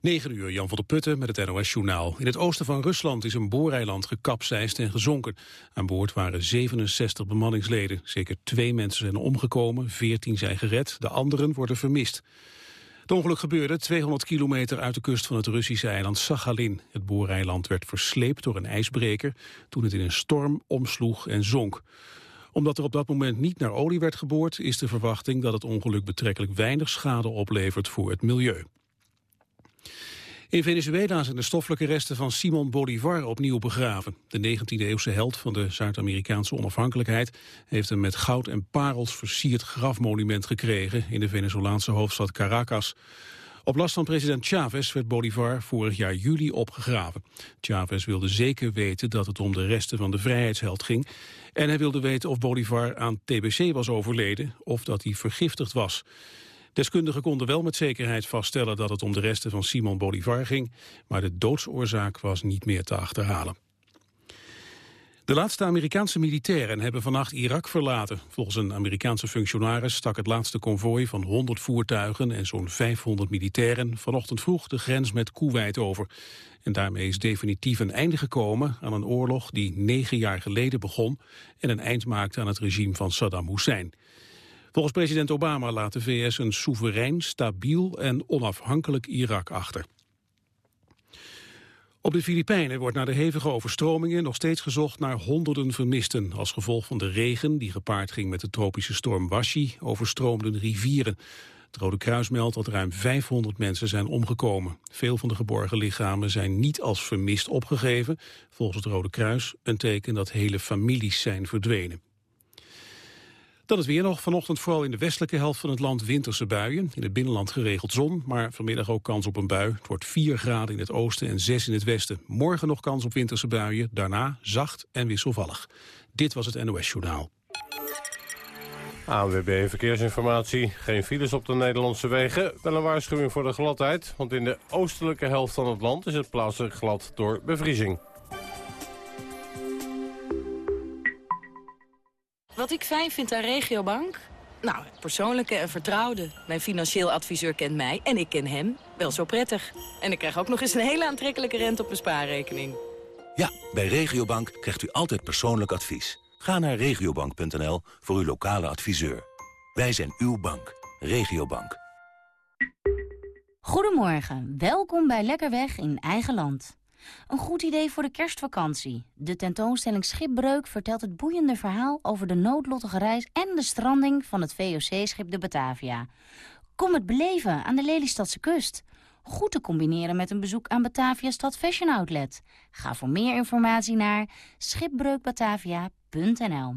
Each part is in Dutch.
9 uur, Jan van der Putten met het NOS-journaal. In het oosten van Rusland is een booreiland gekapseist en gezonken. Aan boord waren 67 bemanningsleden. Zeker twee mensen zijn omgekomen, 14 zijn gered, de anderen worden vermist. Het ongeluk gebeurde 200 kilometer uit de kust van het Russische eiland Sachalin. Het booreiland werd versleept door een ijsbreker toen het in een storm omsloeg en zonk. Omdat er op dat moment niet naar olie werd geboord... is de verwachting dat het ongeluk betrekkelijk weinig schade oplevert voor het milieu. In Venezuela zijn de stoffelijke resten van Simon Bolivar opnieuw begraven. De 19e-eeuwse held van de Zuid-Amerikaanse onafhankelijkheid... heeft een met goud en parels versierd grafmonument gekregen... in de Venezolaanse hoofdstad Caracas. Op last van president Chavez werd Bolivar vorig jaar juli opgegraven. Chavez wilde zeker weten dat het om de resten van de vrijheidsheld ging... en hij wilde weten of Bolivar aan TBC was overleden... of dat hij vergiftigd was. Deskundigen konden wel met zekerheid vaststellen dat het om de resten van Simon Bolivar ging, maar de doodsoorzaak was niet meer te achterhalen. De laatste Amerikaanse militairen hebben vannacht Irak verlaten. Volgens een Amerikaanse functionaris stak het laatste konvooi van 100 voertuigen en zo'n 500 militairen vanochtend vroeg de grens met Kuwait over. En daarmee is definitief een einde gekomen aan een oorlog die negen jaar geleden begon en een eind maakte aan het regime van Saddam Hussein. Volgens president Obama laat de VS een soeverein, stabiel en onafhankelijk Irak achter. Op de Filipijnen wordt na de hevige overstromingen nog steeds gezocht naar honderden vermisten. Als gevolg van de regen, die gepaard ging met de tropische storm Washi, overstroomden rivieren. Het Rode Kruis meldt dat ruim 500 mensen zijn omgekomen. Veel van de geborgen lichamen zijn niet als vermist opgegeven. Volgens het Rode Kruis een teken dat hele families zijn verdwenen. Dan is weer nog vanochtend vooral in de westelijke helft van het land winterse buien. In het binnenland geregeld zon, maar vanmiddag ook kans op een bui. Het wordt 4 graden in het oosten en 6 in het westen. Morgen nog kans op winterse buien, daarna zacht en wisselvallig. Dit was het NOS Journaal. ANWB Verkeersinformatie. Geen files op de Nederlandse wegen. Wel een waarschuwing voor de gladheid, want in de oostelijke helft van het land is het plaatselijk glad door bevriezing. Wat ik fijn vind aan Regiobank? Nou, het persoonlijke en vertrouwde. Mijn financieel adviseur kent mij en ik ken hem wel zo prettig. En ik krijg ook nog eens een hele aantrekkelijke rente op mijn spaarrekening. Ja, bij Regiobank krijgt u altijd persoonlijk advies. Ga naar regiobank.nl voor uw lokale adviseur. Wij zijn uw bank. Regiobank. Goedemorgen, welkom bij Lekkerweg in eigen land. Een goed idee voor de kerstvakantie. De tentoonstelling Schipbreuk vertelt het boeiende verhaal over de noodlottige reis en de stranding van het VOC-schip de Batavia. Kom het beleven aan de Lelystadse kust. Goed te combineren met een bezoek aan Batavia Stad Fashion Outlet. Ga voor meer informatie naar schipbreukbatavia.nl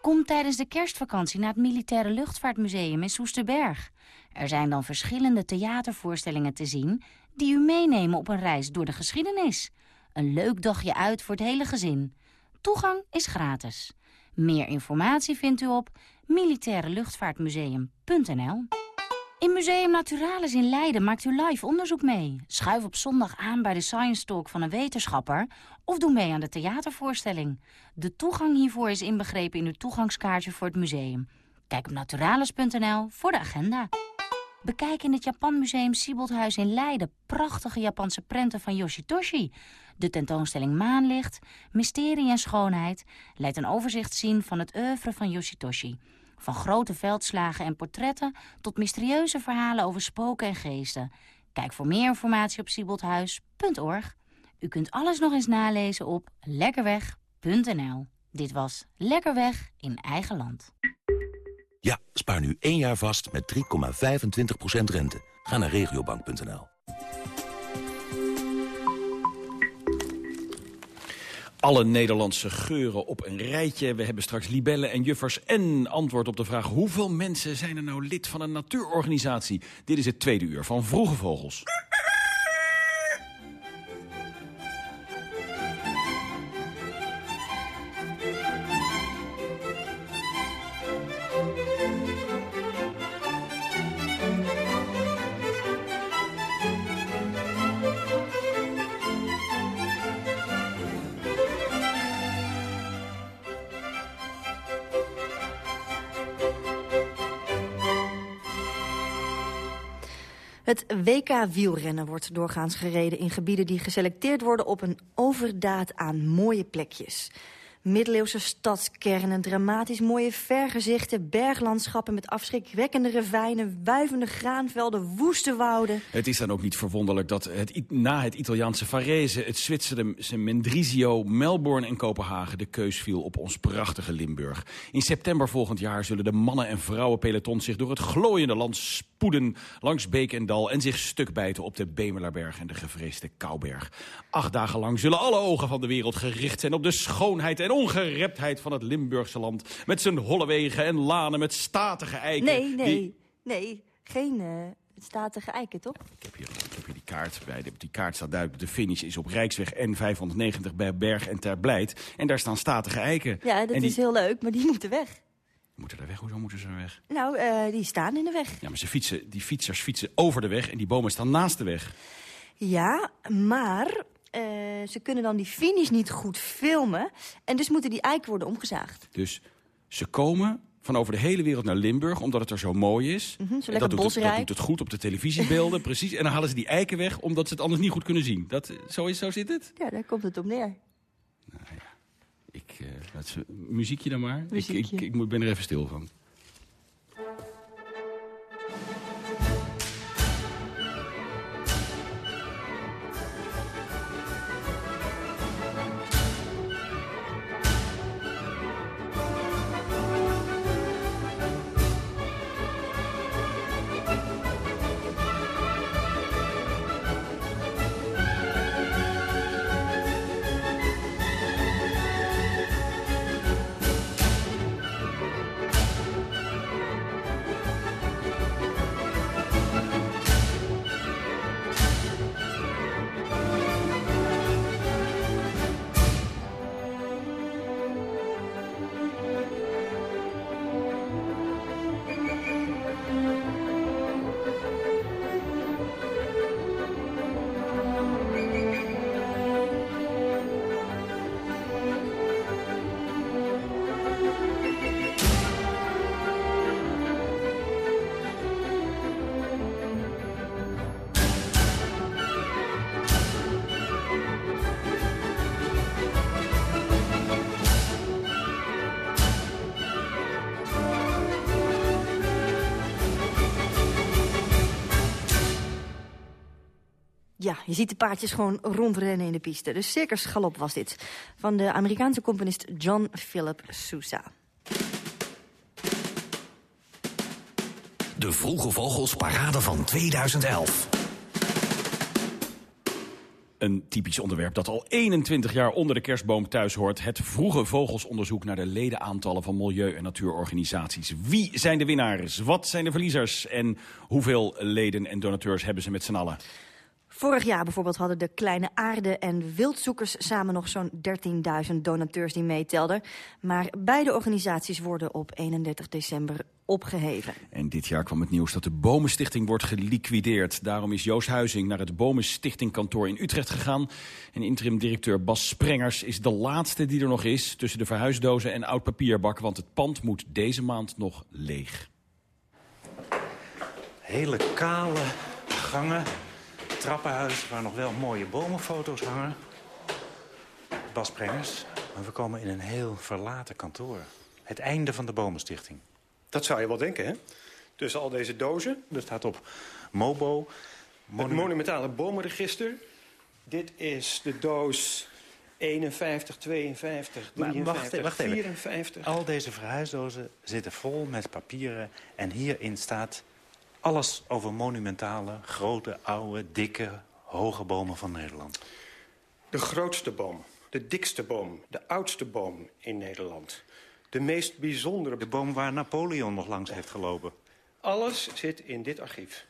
Kom tijdens de kerstvakantie naar het Militaire Luchtvaartmuseum in Soesterberg. Er zijn dan verschillende theatervoorstellingen te zien die u meenemen op een reis door de geschiedenis. Een leuk dagje uit voor het hele gezin. Toegang is gratis. Meer informatie vindt u op militaireluchtvaartmuseum.nl In Museum Naturalis in Leiden maakt u live onderzoek mee. Schuif op zondag aan bij de Science Talk van een wetenschapper... of doe mee aan de theatervoorstelling. De toegang hiervoor is inbegrepen in uw toegangskaartje voor het museum. Kijk op naturalis.nl voor de agenda. Bekijk in het Japanmuseum Sieboldhuis in Leiden prachtige Japanse prenten van Yoshitoshi. De tentoonstelling Maanlicht, Mysterie en Schoonheid leidt een overzicht zien van het oeuvre van Yoshitoshi. Van grote veldslagen en portretten tot mysterieuze verhalen over spoken en geesten. Kijk voor meer informatie op sieboldhuis.org. U kunt alles nog eens nalezen op lekkerweg.nl. Dit was Lekkerweg in eigen land. Ja, spaar nu één jaar vast met 3,25% rente. Ga naar regiobank.nl. Alle Nederlandse geuren op een rijtje. We hebben straks libellen en juffers en antwoord op de vraag... hoeveel mensen zijn er nou lid van een natuurorganisatie? Dit is het tweede uur van Vroege Vogels. Het WK wielrennen wordt doorgaans gereden in gebieden die geselecteerd worden op een overdaad aan mooie plekjes. Middeleeuwse stadskernen, dramatisch mooie vergezichten... berglandschappen met afschrikwekkende ravijnen... wuivende graanvelden, woeste wouden. Het is dan ook niet verwonderlijk dat het, na het Italiaanse Varese... het Zwitserse Mendrisio, Melbourne en Kopenhagen... de keus viel op ons prachtige Limburg. In september volgend jaar zullen de mannen- en vrouwenpeloton... zich door het glooiende land spoeden langs beek en dal... en zich stuk bijten op de Bemelerberg en de gevreesde Kouberg. Acht dagen lang zullen alle ogen van de wereld gericht zijn op de schoonheid... en en ongereptheid van het Limburgse land. Met zijn holle wegen en lanen met statige eiken. Nee, nee, nee. Geen uh, statige eiken, toch? Ik heb hier, ik heb hier die kaart bij. De, die kaart staat duidelijk. De finish is op Rijksweg N590 bij Berg en Terblijt. En daar staan statige eiken. Ja, dat is heel leuk, maar die moeten weg. Moeten er weg? Hoezo moeten ze er weg? Nou, uh, die staan in de weg. Ja, maar ze fietsen, die fietsers fietsen over de weg en die bomen staan naast de weg. Ja, maar uh, ze kunnen dan die finish niet goed filmen. En dus moeten die eiken worden omgezaagd. Dus ze komen van over de hele wereld naar Limburg, omdat het er zo mooi is. Mm -hmm, zo dat, doet het, dat doet het goed op de televisiebeelden, precies. En dan halen ze die eiken weg, omdat ze het anders niet goed kunnen zien. Dat, zo, is, zo zit het? Ja, daar komt het op neer. Nou ja, ik, uh, laat muziekje dan maar. Muziekje. Ik, ik, ik ben er even stil van. Ja, je ziet de paardjes gewoon rondrennen in de piste. Dus circus galop was dit. Van de Amerikaanse componist John Philip Sousa. De Vroege Vogels Parade van 2011. Een typisch onderwerp dat al 21 jaar onder de kerstboom thuis hoort. Het vroege vogelsonderzoek naar de ledenaantallen van milieu- en natuurorganisaties. Wie zijn de winnaars? Wat zijn de verliezers? En hoeveel leden en donateurs hebben ze met z'n allen? Vorig jaar bijvoorbeeld hadden de Kleine Aarde en Wildzoekers samen nog zo'n 13.000 donateurs die meetelden. Maar beide organisaties worden op 31 december opgeheven. En dit jaar kwam het nieuws dat de Bomenstichting wordt geliquideerd. Daarom is Joost Huizing naar het Bomenstichtingkantoor in Utrecht gegaan. En interim-directeur Bas Sprengers is de laatste die er nog is... tussen de verhuisdozen en oud papierbak, want het pand moet deze maand nog leeg. Hele kale gangen trappenhuis waar nog wel mooie bomenfoto's hangen. Bas Prengers, maar we komen in een heel verlaten kantoor. Het einde van de Bomenstichting. Dat zou je wel denken, hè? Tussen al deze dozen. Er staat op Mobo. Het monumentale bomenregister. Dit is de doos 51, 52, 53, wacht, wacht even. 54. Al deze verhuisdozen zitten vol met papieren. En hierin staat alles over monumentale, grote, oude, dikke, hoge bomen van Nederland. De grootste boom, de dikste boom, de oudste boom in Nederland. De meest bijzondere... De boom waar Napoleon nog langs heeft gelopen. Alles zit in dit archief.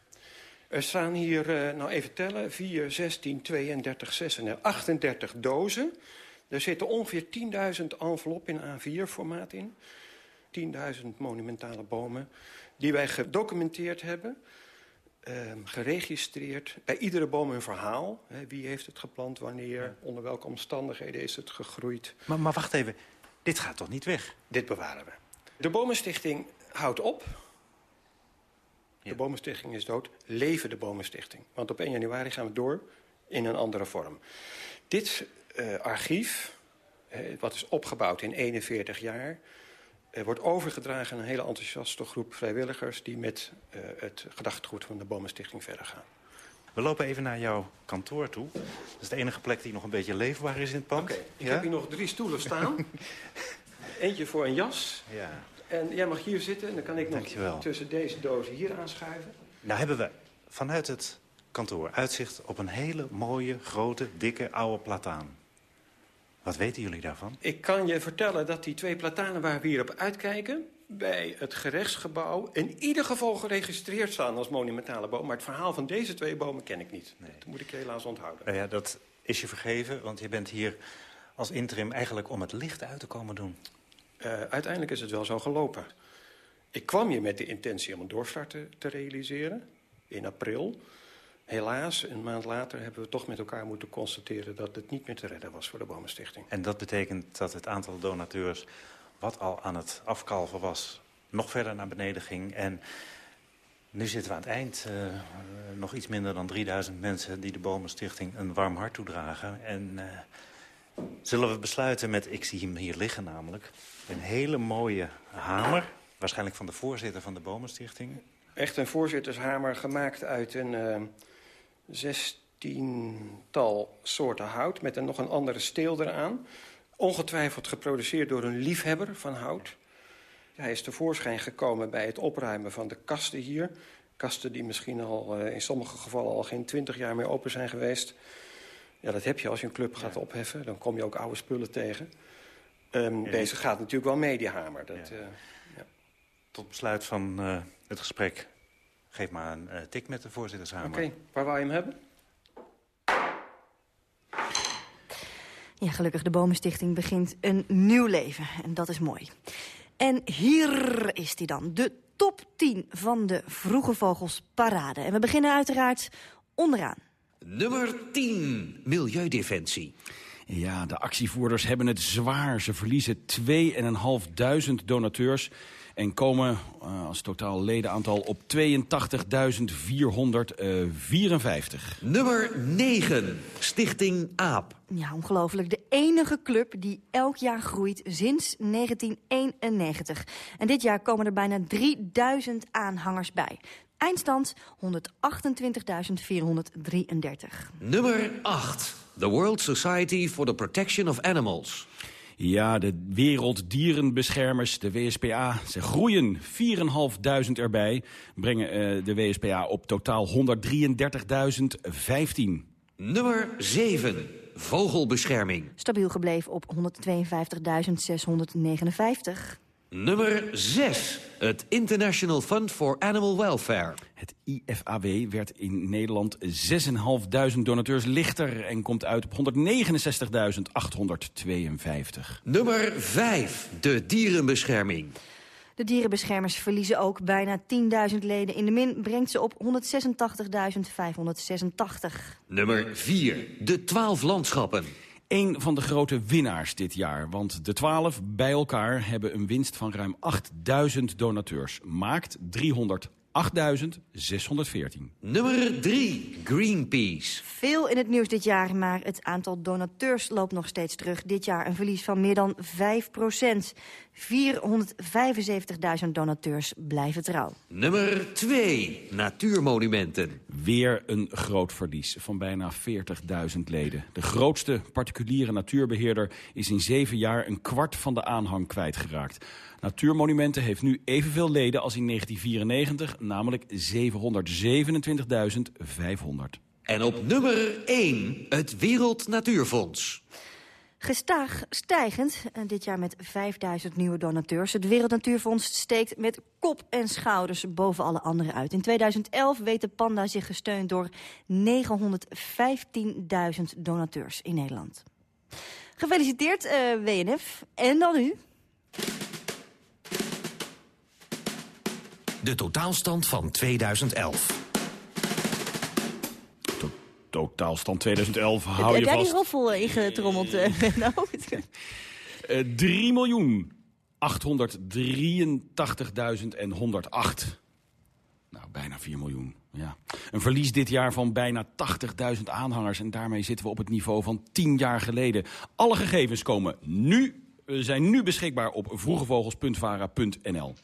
Er staan hier, uh, nou even tellen, 4, 16, 32, 36, 38 dozen. Er zitten ongeveer 10.000 enveloppen in A4-formaat in. 10.000 monumentale bomen die wij gedocumenteerd hebben, uh, geregistreerd. Bij iedere boom een verhaal. Hè, wie heeft het geplant, wanneer, onder welke omstandigheden is het gegroeid. Maar, maar wacht even, dit gaat toch niet weg? Dit bewaren we. De Bomenstichting houdt op De Bomenstichting is dood. Leven de Bomenstichting. Want op 1 januari gaan we door in een andere vorm. Dit uh, archief, uh, wat is opgebouwd in 41 jaar... Wordt overgedragen aan een hele enthousiaste groep vrijwilligers... die met het gedachtegoed van de Bomenstichting verder gaan. We lopen even naar jouw kantoor toe. Dat is de enige plek die nog een beetje leefbaar is in het pand. Oké, okay, ik ja? heb hier nog drie stoelen staan. Eentje voor een jas. Ja. En jij mag hier zitten en dan kan ik nog tussen deze dozen hier aanschuiven. Nou hebben we vanuit het kantoor uitzicht op een hele mooie, grote, dikke, oude plataan. Wat weten jullie daarvan? Ik kan je vertellen dat die twee platanen waar we hier op uitkijken... bij het gerechtsgebouw in ieder geval geregistreerd staan als monumentale boom. Maar het verhaal van deze twee bomen ken ik niet. Nee. Dat moet ik helaas onthouden. Nou ja, dat is je vergeven, want je bent hier als interim eigenlijk om het licht uit te komen doen. Uh, uiteindelijk is het wel zo gelopen. Ik kwam hier met de intentie om een doorstart te, te, realiseren in april. Helaas, een maand later hebben we toch met elkaar moeten constateren... dat het niet meer te redden was voor de Bomenstichting. En dat betekent dat het aantal donateurs, wat al aan het afkalven was... nog verder naar beneden ging. En nu zitten we aan het eind. Uh, nog iets minder dan 3000 mensen die de Bomenstichting een warm hart toedragen. En... Uh, zullen we besluiten met, ik zie hem hier liggen namelijk... een hele mooie hamer, waarschijnlijk van de voorzitter van de Bomenstichting. Echt een voorzittershamer gemaakt uit een uh, zestiental soorten hout... met een, nog een andere steel eraan. Ongetwijfeld geproduceerd door een liefhebber van hout. Hij is tevoorschijn gekomen bij het opruimen van de kasten hier. Kasten die misschien al uh, in sommige gevallen al geen twintig jaar meer open zijn geweest... Ja, dat heb je als je een club gaat ja. opheffen. Dan kom je ook oude spullen tegen. Um, ja. Deze gaat natuurlijk wel mee, die hamer. Dat, ja. Uh, Tot besluit van uh, het gesprek. Geef maar een uh, tik met de voorzittershamer. Oké, okay. waar wou je hem hebben? Ja, gelukkig, de Bomenstichting begint een nieuw leven. En dat is mooi. En hier is hij dan, de top 10 van de Vroege Vogels Parade. En we beginnen uiteraard onderaan. Nummer 10, Milieudefensie. Ja, de actievoerders hebben het zwaar. Ze verliezen 2.500 donateurs en komen uh, als totaal ledenaantal op 82.454. Nummer 9, Stichting AAP. Ja, ongelooflijk. De enige club die elk jaar groeit sinds 1991. En dit jaar komen er bijna 3000 aanhangers bij. Eindstand 128.433. Nummer 8. The World Society for the Protection of Animals. Ja, de werelddierenbeschermers, de WSPA, ze groeien 4.500 erbij. Brengen uh, de WSPA op totaal 133.015. Nummer 7. Vogelbescherming. Stabiel gebleven op 152.659. Nummer 6. Het International Fund for Animal Welfare. Het IFAW werd in Nederland 6.500 donateurs lichter... en komt uit op 169.852. Nummer 5. De Dierenbescherming. De dierenbeschermers verliezen ook bijna 10.000 leden. In de min brengt ze op 186.586. Nummer 4. De 12 landschappen. Een van de grote winnaars dit jaar. Want de twaalf bij elkaar hebben een winst van ruim 8000 donateurs. Maakt 300 8614. Nummer 3, Greenpeace. Veel in het nieuws dit jaar, maar het aantal donateurs loopt nog steeds terug. Dit jaar een verlies van meer dan 5 procent. 475.000 donateurs blijven trouw. Nummer 2, Natuurmonumenten. Weer een groot verlies van bijna 40.000 leden. De grootste particuliere natuurbeheerder is in zeven jaar een kwart van de aanhang kwijtgeraakt. Natuurmonumenten heeft nu evenveel leden als in 1994, namelijk 727.500. En op nummer 1 het Wereld Natuurfonds. Gestaag stijgend, dit jaar met 5000 nieuwe donateurs. Het Wereld Natuurfonds steekt met kop en schouders boven alle anderen uit. In 2011 weet de Panda zich gesteund door 915.000 donateurs in Nederland. Gefeliciteerd, uh, WNF. En dan u. De totaalstand van 2011. To totaalstand 2011, hou je vast. Heb jij die roffel ingetrommeld? Uh, nou, uh, 3 miljoen 883.108. Nou, bijna 4 miljoen. Ja. Een verlies dit jaar van bijna 80.000 aanhangers. En daarmee zitten we op het niveau van 10 jaar geleden. Alle gegevens komen nu, eh, zijn nu beschikbaar op vroegevogels.vara.nl.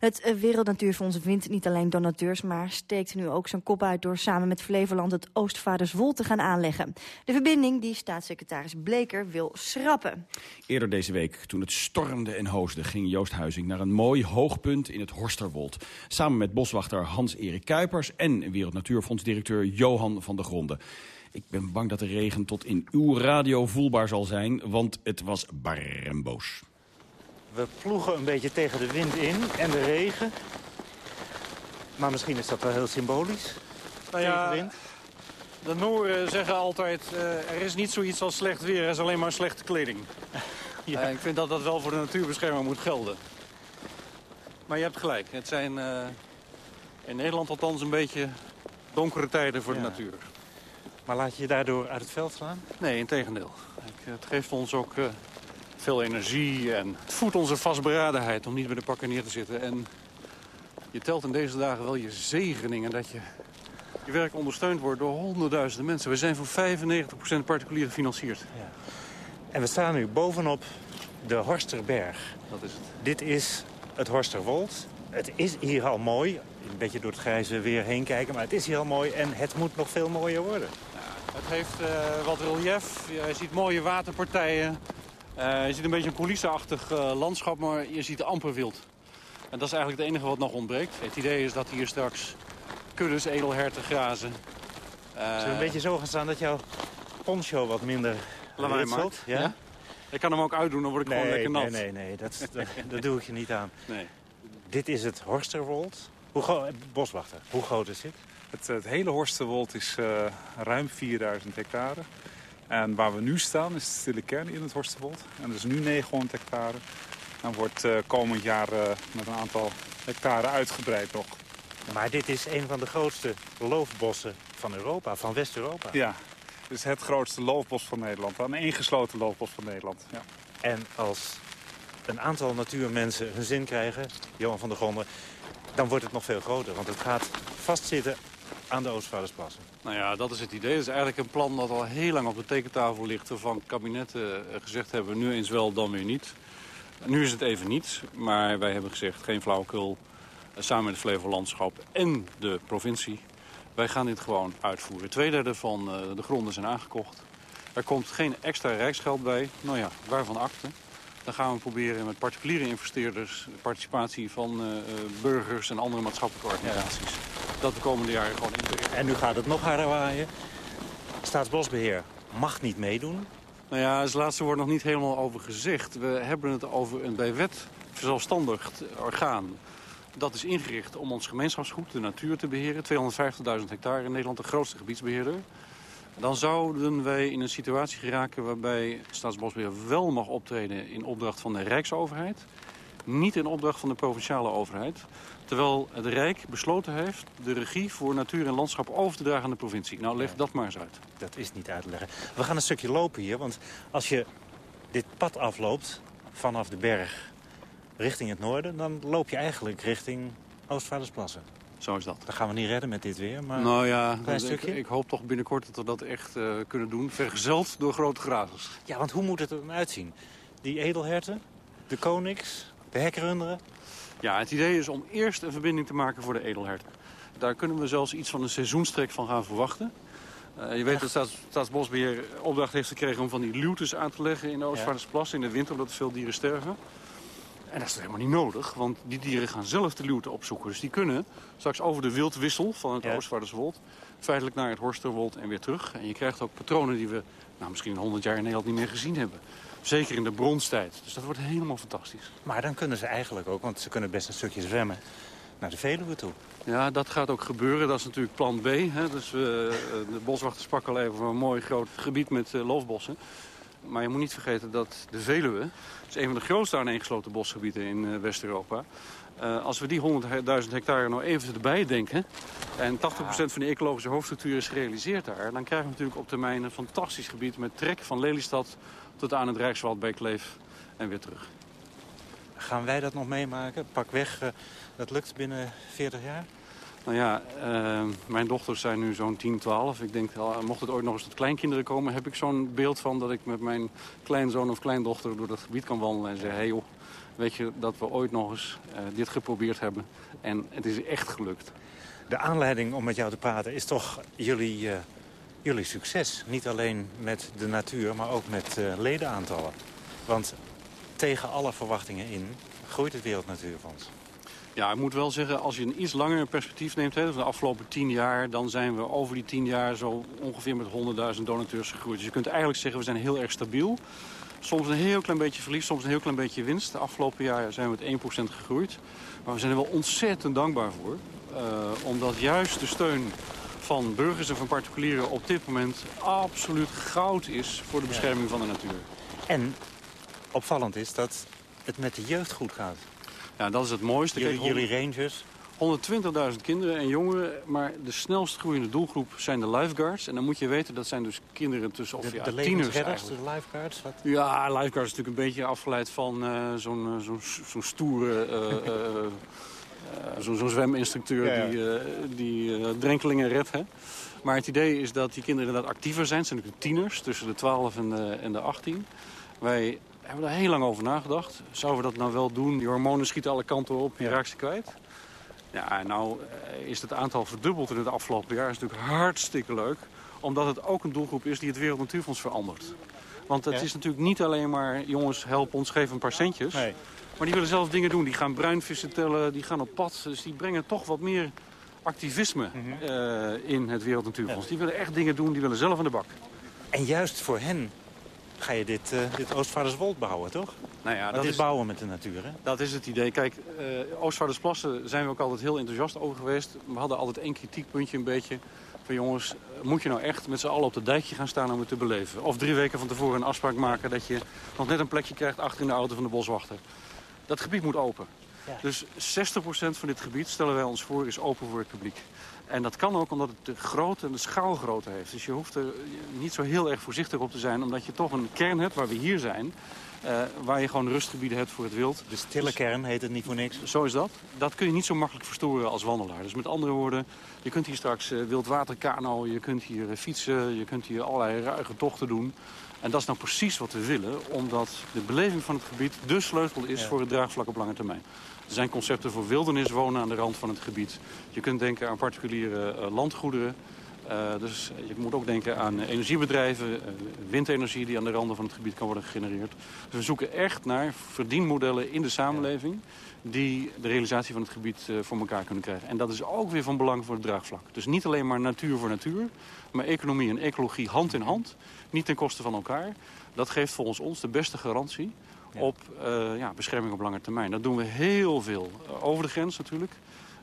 Het eh, Wereld Natuurfonds vindt niet alleen donateurs... maar steekt nu ook zijn kop uit door samen met Flevoland... het Oostvaarderswol te gaan aanleggen. De verbinding die staatssecretaris Bleker wil schrappen. Eerder deze week, toen het stormde en hoosde... ging Joost Huizing naar een mooi hoogpunt in het Horsterwold. Samen met boswachter Hans-Erik Kuipers... en Wereld Natuurfonds-directeur Johan van der Gronden. Ik ben bang dat de regen tot in uw radio voelbaar zal zijn... want het was barremboos. We ploegen een beetje tegen de wind in en de regen. Maar misschien is dat wel heel symbolisch. Nou ja, de Nooren zeggen altijd... Uh, er is niet zoiets als slecht weer, er is alleen maar slechte kleding. ja. Uh, ik vind dat dat wel voor de natuurbescherming moet gelden. Maar je hebt gelijk. Het zijn uh, in Nederland althans een beetje donkere tijden voor ja. de natuur. Maar laat je je daardoor uit het veld slaan? Nee, in tegendeel. Het geeft ons ook veel energie en het voedt onze vastberadenheid om niet bij de pakken neer te zitten. En je telt in deze dagen wel je zegeningen dat je, je werk ondersteund wordt door honderdduizenden mensen. We zijn voor 95% particulier gefinancierd. Ja. En we staan nu bovenop de Horsterberg. Dat is het. Dit is het Horsterwold. Het is hier al mooi. Een beetje door het grijze weer heen kijken, maar het is hier al mooi en het moet nog veel mooier worden. Het heeft uh, wat relief. Je ziet mooie waterpartijen. Uh, je ziet een beetje een coulisseachtig uh, landschap, maar je ziet amper wild. En dat is eigenlijk het enige wat nog ontbreekt. Het idee is dat hier straks kuddes edelherten grazen. Uh, Zullen we een beetje zo gaan staan dat jouw poncho wat minder lawaai maakt? Ja? ja? Ik kan hem ook uitdoen, dan word ik nee, gewoon lekker nat. Nee, nee, nee, dat, dat, dat, doe ik je niet aan. Nee. Dit is het Horsterwold. Hoe Boswachter, hoe groot is dit? Het, het hele Horsterwold is ruim 4000 hectare. En waar we nu staan is de stille kern in het Horstenwold. En dat is nu 900 hectare. En wordt uh, komend jaar uh, met een aantal hectare uitgebreid nog. Maar dit is een van de grootste loofbossen van Europa, van West-Europa. Ja, het is het grootste loofbos van Nederland. Een ingesloten loofbos van Nederland, ja. En als een aantal natuurmensen hun zin krijgen, Johan van der Gronden... dan wordt het nog veel groter, want het gaat vastzitten aan de Oostvaardersplassen. Nou ja, dat is het idee. Het is eigenlijk een plan dat al heel lang op de tekentafel ligt... waarvan kabinetten eh, gezegd hebben, nu eens wel, dan weer niet. Nu is het even niet, maar wij hebben gezegd, geen flauwekul... Eh, samen met het Flevolandschap en de provincie. Wij gaan dit gewoon uitvoeren. Tweederde van uh, de gronden zijn aangekocht. Er komt geen extra rijksgeld bij. Nou ja, waarvan akte. Dan gaan we proberen met particuliere investeerders... participatie van uh, burgers en andere maatschappelijke organisaties... dat de komende jaren gewoon in En nu gaat het nog harder waaien. Staatsbosbeheer mag niet meedoen. Nou ja, het laatste wordt nog niet helemaal over gezegd. We hebben het over een bij wet verzelfstandigd orgaan. Dat is ingericht om ons gemeenschapsgoed, de natuur, te beheren. 250.000 hectare in Nederland, de grootste gebiedsbeheerder. Dan zouden wij in een situatie geraken waarbij Staatsbosbeheer wel mag optreden in opdracht van de Rijksoverheid. Niet in opdracht van de provinciale overheid. Terwijl het Rijk besloten heeft de regie voor natuur en landschap over te dragen aan de provincie. Nou, leg dat maar eens uit. Dat is niet uit te leggen. We gaan een stukje lopen hier, want als je dit pad afloopt vanaf de berg richting het noorden... dan loop je eigenlijk richting Oostvaardersplassen. Zo is dat. Dat gaan we niet redden met dit weer, maar nou ja, een klein stukje. Ik, ik, hoop toch binnenkort dat we dat echt uh, kunnen doen. Vergezeld door grote grazers. Ja, want hoe moet het er dan uitzien? Die edelherten, de konings, de hekrunderen? Ja, het idee is om eerst een verbinding te maken voor de edelherten. Daar kunnen we zelfs iets van een seizoenstrek van gaan verwachten. Uh, je weet dat Staats, Staatsbosbeheer opdracht heeft gekregen om van die luwtes aan te leggen in de Oostvaardersplas in de winter, omdat er veel dieren sterven. En dat is helemaal niet nodig, want die dieren gaan zelf de luwte opzoeken. Dus die kunnen straks over de wildwissel van het ja. Oostvaarderswold... feitelijk naar het Horsterwold en weer terug. En je krijgt ook patronen die we nou, misschien 100 jaar in Nederland niet meer gezien hebben. Zeker in de bronstijd. Dus dat wordt helemaal fantastisch. Maar dan kunnen ze eigenlijk ook, want ze kunnen best een stukje zwemmen... naar de Veluwe toe. Ja, dat gaat ook gebeuren. Dat is natuurlijk plan B. Hè. Dus we, de boswachters pakken al even een mooi groot gebied met uh, loofbossen. Maar je moet niet vergeten dat de Veluwe... is een van de grootste aaneengesloten bosgebieden in uh, West-Europa. Uh, als we die 100.000 hectare nou even erbij denken... en 80% van de ecologische hoofdstructuur is gerealiseerd daar... dan krijgen we natuurlijk op termijn een fantastisch gebied... met trek van Lelystad tot aan het Rijkswald bij Kleef en weer terug. Gaan wij dat nog meemaken? Pak weg, uh, dat lukt binnen 40 jaar? Nou ja, uh, mijn dochters zijn nu zo'n 10, 12. Ik denk, mocht het ooit nog eens tot kleinkinderen komen... heb ik zo'n beeld van dat ik met mijn kleinzoon of kleindochter... door dat gebied kan wandelen en zeggen... hey joh, weet je dat we ooit nog eens uh, dit geprobeerd hebben. En het is echt gelukt. De aanleiding om met jou te praten is toch jullie, uh, jullie succes. Niet alleen met de natuur, maar ook met uh, ledenaantallen. Want tegen alle verwachtingen in groeit het Wereld Natuurfonds. Ja, ik moet wel zeggen, als je een iets langer perspectief neemt... Hè, de afgelopen tien jaar, dan zijn we over die tien jaar... zo ongeveer met 100.000 donateurs gegroeid. Dus je kunt eigenlijk zeggen, we zijn heel erg stabiel. Soms een heel klein beetje verlies, soms een heel klein beetje winst. De afgelopen jaar zijn we met 1% gegroeid. Maar we zijn er wel ontzettend dankbaar voor. Uh, omdat juist de steun van burgers en van particulieren op dit moment absoluut goud is voor de bescherming van de natuur. En opvallend is dat het met de jeugd goed gaat. Ja, dat is het mooiste. Jullie, jullie rangers? 120.000 kinderen en jongeren, maar de snelst groeiende doelgroep zijn de lifeguards. En dan moet je weten, dat zijn dus kinderen tussen of de, ja, de tieners de lifeguards? Wat? Ja, lifeguards is natuurlijk een beetje afgeleid van uh, zo'n zo zo stoere... Uh, uh, zo'n zo zweminstructeur ja, ja. die, die drenkelingen redt. Hè? Maar het idee is dat die kinderen inderdaad actiever zijn. Het zijn natuurlijk tieners, tussen de 12 en de, en de 18. Wij hebben daar heel lang over nagedacht. Zouden we dat nou wel doen? Die hormonen schieten alle kanten op, je raakt ze kwijt. Ja, nou is het aantal verdubbeld in het afgelopen jaar. Dat is natuurlijk hartstikke leuk. Omdat het ook een doelgroep is die het Wereld Natuurfonds verandert. Want het ja? is natuurlijk niet alleen maar... jongens, help ons, geef een paar centjes. Nee. Maar die willen zelf dingen doen. Die gaan bruinvissen tellen, die gaan op pad. Dus die brengen toch wat meer activisme mm -hmm. uh, in het Wereld Natuurfonds. Ja. Die willen echt dingen doen, die willen zelf aan de bak. En juist voor hen ga je dit, uh, dit Oostvaarderswold bouwen, toch? Nou ja, dat is bouwen met de natuur, hè? Dat is het idee. Kijk, uh, Oostvaardersplassen zijn we ook altijd heel enthousiast over geweest. We hadden altijd één kritiekpuntje een beetje. Van jongens, moet je nou echt met z'n allen op het dijkje gaan staan om het te beleven? Of drie weken van tevoren een afspraak maken dat je nog net een plekje krijgt achter in de auto van de boswachter. Dat gebied moet open. Ja. Dus 60% van dit gebied, stellen wij ons voor, is open voor het publiek. En dat kan ook omdat het de en de schaalgrootte heeft. Dus je hoeft er niet zo heel erg voorzichtig op te zijn... omdat je toch een kern hebt waar we hier zijn... Uh, waar je gewoon rustgebieden hebt voor het wild. De stille kern heet het niet voor niks? Zo is dat. Dat kun je niet zo makkelijk verstoren als wandelaar. Dus met andere woorden, je kunt hier straks uh, wildwaterkano, je kunt hier uh, fietsen... je kunt hier allerlei ruige tochten doen. En dat is nou precies wat we willen, omdat de beleving van het gebied de sleutel is ja. voor het draagvlak op lange termijn. Er zijn concepten voor wildernis wonen aan de rand van het gebied. Je kunt denken aan particuliere landgoederen. Uh, dus je moet ook denken aan energiebedrijven, uh, windenergie die aan de randen van het gebied kan worden gegenereerd. Dus we zoeken echt naar verdienmodellen in de samenleving die de realisatie van het gebied uh, voor elkaar kunnen krijgen. En dat is ook weer van belang voor het draagvlak. Dus niet alleen maar natuur voor natuur, maar economie en ecologie hand in hand. Niet ten koste van elkaar. Dat geeft volgens ons de beste garantie ja. op uh, ja, bescherming op lange termijn. Dat doen we heel veel. Over de grens natuurlijk.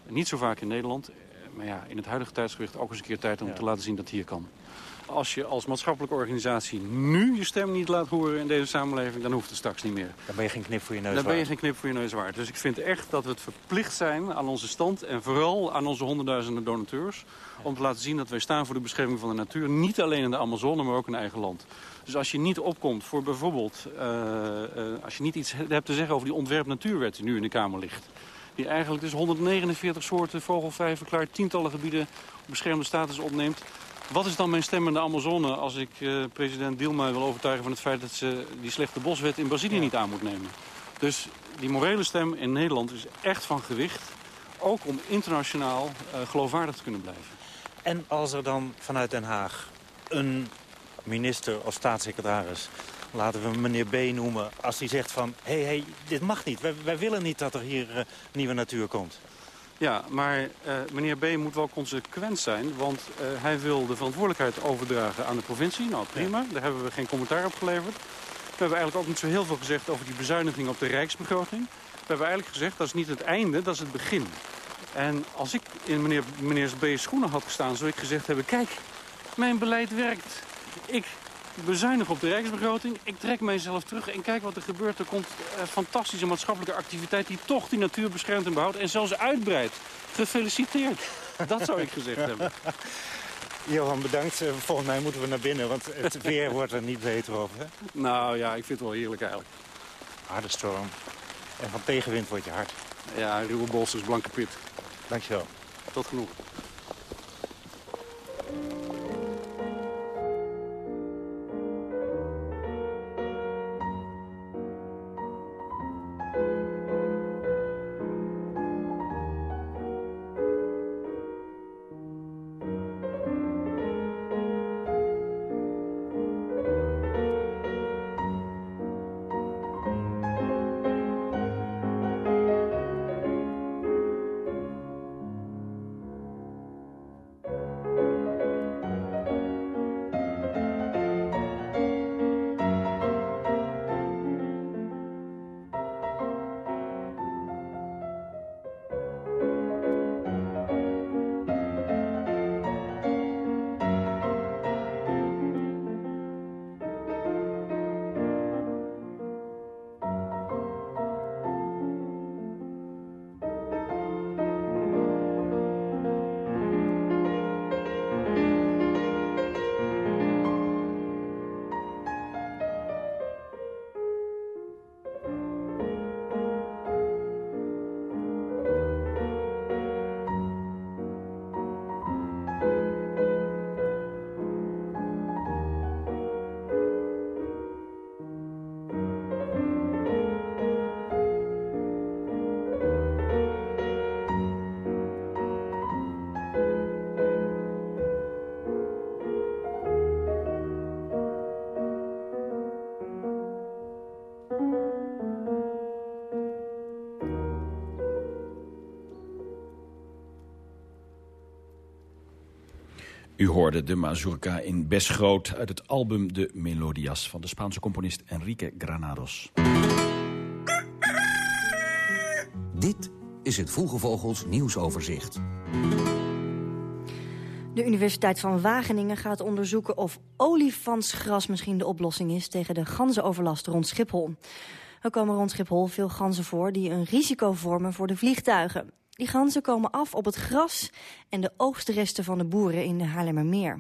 Niet zo vaak in Nederland. Maar ja, in het huidige tijdsgewicht ook eens een keer tijd om ja. te laten zien dat het hier kan. Als je als maatschappelijke organisatie nu je stem niet laat horen in deze samenleving... dan hoeft het straks niet meer. Dan ben je geen knip voor je neus Dan waard. ben je geen knip voor je neus waard. Dus ik vind echt dat we het verplicht zijn aan onze stand... en vooral aan onze honderdduizenden donateurs... om te laten zien dat wij staan voor de bescherming van de natuur. Niet alleen in de Amazone, maar ook in eigen land. Dus als je niet opkomt voor bijvoorbeeld... Uh, uh, als je niet iets hebt te zeggen over die ontwerp natuurwet die nu in de Kamer ligt... die eigenlijk dus 149 soorten vogelvrij verklaart... tientallen gebieden beschermde status opneemt... Wat is dan mijn stem in de Amazone als ik uh, president Dilma wil overtuigen van het feit dat ze die slechte boswet in Brazilië niet aan moet nemen? Dus die morele stem in Nederland is echt van gewicht. Ook om internationaal uh, geloofwaardig te kunnen blijven. En als er dan vanuit Den Haag een minister of staatssecretaris laten we meneer B noemen, als hij zegt van... hé, hey, hey, dit mag niet, wij, wij, willen niet dat er hier uh, nieuwe natuur komt. Ja, maar uh, meneer B moet wel consequent zijn, want uh, hij wil de verantwoordelijkheid overdragen aan de provincie. Nou, prima, ja. daar hebben we geen commentaar op geleverd. We hebben eigenlijk ook niet zo heel veel gezegd over die bezuiniging op de rijksbegroting. We hebben eigenlijk gezegd, dat is niet het einde, dat is het begin. En als ik in meneer, meneer B's schoenen had gestaan, zou ik gezegd hebben... kijk, mijn beleid werkt. Ik bezuinig op de rijksbegroting. Ik trek mijzelf terug en kijk wat er gebeurt. Er komt uh, fantastische maatschappelijke activiteit die toch die natuur beschermt en behoudt. En zelfs uitbreidt. Gefeliciteerd. Dat zou ik gezegd hebben. Johan, bedankt. Volgens mij moeten we naar binnen, want het weer wordt er niet beter over. Hè? Nou ja, ik vind het wel heerlijk eigenlijk. Harde storm. En van tegenwind word je hard. Ja, ruwe bos is blanke pit. Dankjewel. Tot genoeg. U hoorde de mazurka in Besgroot uit het album De Melodias... van de Spaanse componist Enrique Granados. Dit is het Vroege Vogels nieuwsoverzicht. De Universiteit van Wageningen gaat onderzoeken of olifantsgras misschien de oplossing is tegen de ganzenoverlast rond Schiphol. Er komen rond Schiphol veel ganzen voor die een risico vormen voor de vliegtuigen. Die ganzen komen af op het gras en de oogstresten van de boeren in de Haarlemmermeer.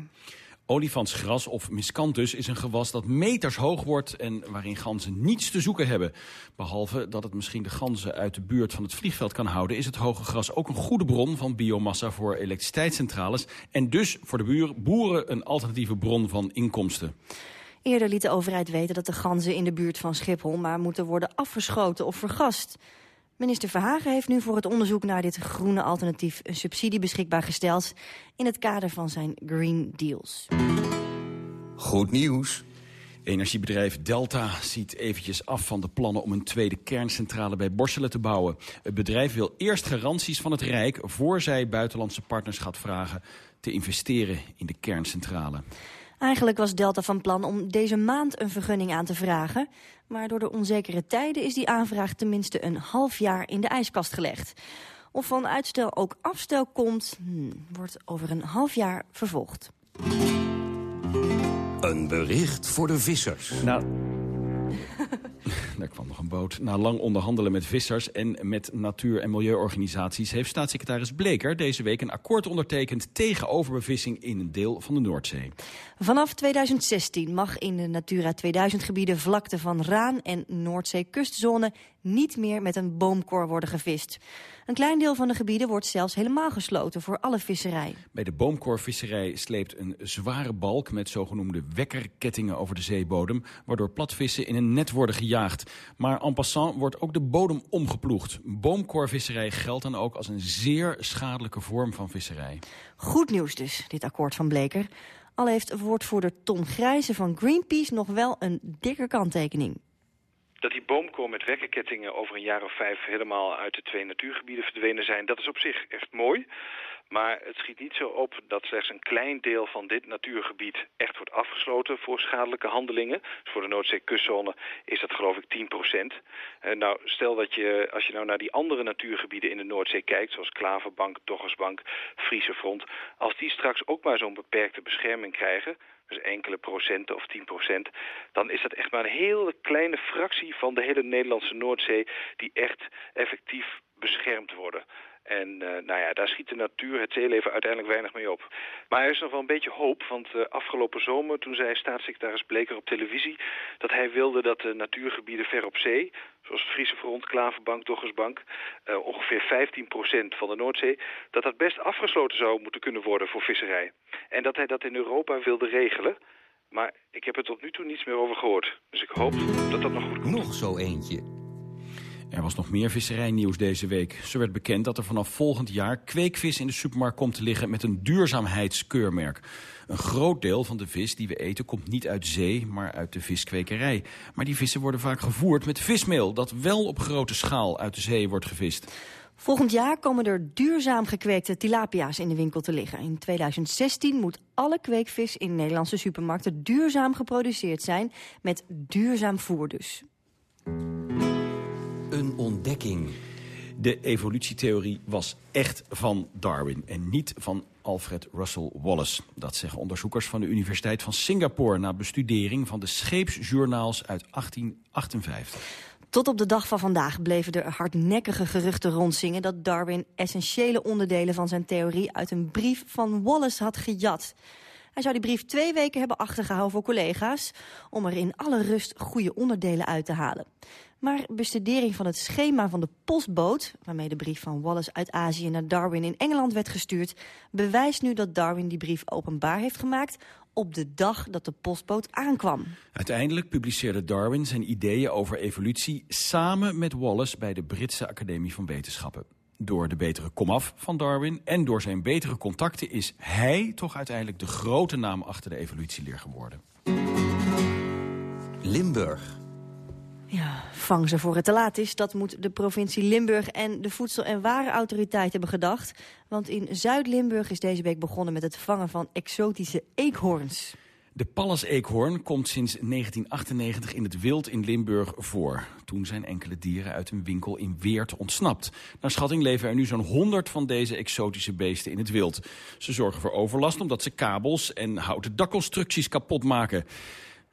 Olifantsgras of miscanthus is een gewas dat meters hoog wordt... en waarin ganzen niets te zoeken hebben. Behalve dat het misschien de ganzen uit de buurt van het vliegveld kan houden... is het hoge gras ook een goede bron van biomassa voor elektriciteitscentrales... en dus voor de boeren een alternatieve bron van inkomsten. Eerder liet de overheid weten dat de ganzen in de buurt van Schiphol... maar moeten worden afgeschoten of vergast. Minister Verhagen heeft nu voor het onderzoek naar dit groene alternatief... een subsidie beschikbaar gesteld in het kader van zijn Green Deals. Goed nieuws. Energiebedrijf Delta ziet eventjes af van de plannen om een tweede kerncentrale bij Borselen te bouwen. Het bedrijf wil eerst garanties van het Rijk voor zij buitenlandse partners gaat vragen te investeren in de kerncentrale. Eigenlijk was Delta van plan om deze maand een vergunning aan te vragen. Maar door de onzekere tijden is die aanvraag tenminste een half jaar in de ijskast gelegd. Of van uitstel ook afstel komt, hmm, wordt over een half jaar vervolgd. Een bericht voor de vissers. Nou, daar kwam nog een boot. Na lang onderhandelen met vissers en met natuur- en milieuorganisaties... heeft staatssecretaris Bleker deze week een akkoord ondertekend... tegen overbevissing in een deel van de Noordzee. Vanaf 2016 mag in de Natura 2000-gebieden vlakte van Raan en Noordzee-kustzone... niet meer met een boomkor worden gevist. Een klein deel van de gebieden wordt zelfs helemaal gesloten voor alle visserij. Bij de boomkorvisserij sleept een zware balk met zogenoemde wekkerkettingen over de zeebodem, waardoor platvissen in een net worden gejaagd. Maar en passant wordt ook de bodem omgeploegd. Boomkorvisserij geldt dan ook als een zeer schadelijke vorm van visserij. Goed nieuws dus, dit akkoord van Bleker. Al heeft woordvoerder Tom Grijze van Greenpeace nog wel een dikke kanttekening dat die boomkool met wekkerkettingen over een jaar of vijf helemaal uit de twee natuurgebieden verdwenen zijn, dat is op zich echt mooi. Maar het schiet niet zo op dat slechts een klein deel van dit natuurgebied echt wordt afgesloten voor schadelijke handelingen. Dus voor de Noordzee-kustzone is dat geloof ik 10 procent. Uh, nou, stel dat je, als je nou naar die andere natuurgebieden in de Noordzee kijkt, zoals Klaverbank, Doggersbank, Friese Front, als die straks ook maar zo'n beperkte bescherming krijgen, dus enkele procenten of 10 procent, dan is dat echt maar een hele kleine fractie van de hele Nederlandse Noordzee die echt effectief beschermd worden. En uh, nou ja, daar schiet de natuur, het zeeleven uiteindelijk weinig mee op. Maar er is nog wel een beetje hoop, want uh, afgelopen zomer toen zei staatssecretaris Bleker op televisie dat hij wilde dat de natuurgebieden ver op zee, zoals het Friese Front, Klaverbank, Doggersbank, uh, ongeveer 15% van de Noordzee, dat dat best afgesloten zou moeten kunnen worden voor visserij. En dat hij dat in Europa wilde regelen. Maar ik heb er tot nu toe niets meer over gehoord. Dus ik hoop dat dat nog goed komt. Nog zo eentje. Er was nog meer visserijnieuws deze week. Zo werd bekend dat er vanaf volgend jaar kweekvis in de supermarkt komt te liggen met een duurzaamheidskeurmerk. Een groot deel van de vis die we eten komt niet uit zee, maar uit de viskwekerij. Maar die vissen worden vaak gevoerd met vismeel dat wel op grote schaal uit de zee wordt gevist. Volgend jaar komen er duurzaam gekweekte tilapia's in de winkel te liggen. In 2016 moet alle kweekvis in Nederlandse supermarkten duurzaam geproduceerd zijn, met duurzaam voer dus. Een ontdekking. De evolutietheorie was echt van Darwin en niet van Alfred Russel Wallace. Dat zeggen onderzoekers van de Universiteit van Singapore... na bestudering van de scheepsjournaals uit 1858. Tot op de dag van vandaag bleven er hardnekkige geruchten rondzingen... dat Darwin essentiële onderdelen van zijn theorie uit een brief van Wallace had gejat. Hij zou die brief twee weken hebben achtergehouden voor collega's... om er in alle rust goede onderdelen uit te halen. Maar bestudering van het schema van de postboot... waarmee de brief van Wallace uit Azië naar Darwin in Engeland werd gestuurd... bewijst nu dat Darwin die brief openbaar heeft gemaakt op de dag dat de postboot aankwam. Uiteindelijk publiceerde Darwin zijn ideeën over evolutie... samen met Wallace bij de Britse Academie van Wetenschappen. Door de betere komaf van Darwin en door zijn betere contacten... is hij toch uiteindelijk de grote naam achter de evolutieleer geworden. Limburg. Ja, vang ze voor het te laat is. Dat moet de provincie Limburg en de Voedsel- en Warenautoriteit hebben gedacht. Want in Zuid-Limburg is deze week begonnen met het vangen van exotische eekhoorns. De Pallas-eekhoorn komt sinds 1998 in het wild in Limburg voor. Toen zijn enkele dieren uit een winkel in Weert ontsnapt. Naar schatting leven er nu zo'n 100 van deze exotische beesten in het wild. Ze zorgen voor overlast omdat ze kabels en houten dakconstructies kapot maken.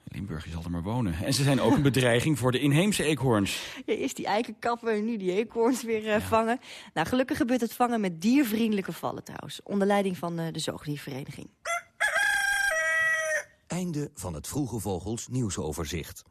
Limburg zal er maar wonen. En ze zijn ook een bedreiging voor de inheemse eekhoorns. Ja, eerst die eikenkappen en nu die eekhoorns weer uh, vangen. Nou, gelukkig gebeurt het vangen met diervriendelijke vallen trouwens. Onder leiding van uh, de zoogdiervereniging. Einde van het Vroege Vogels nieuwsoverzicht.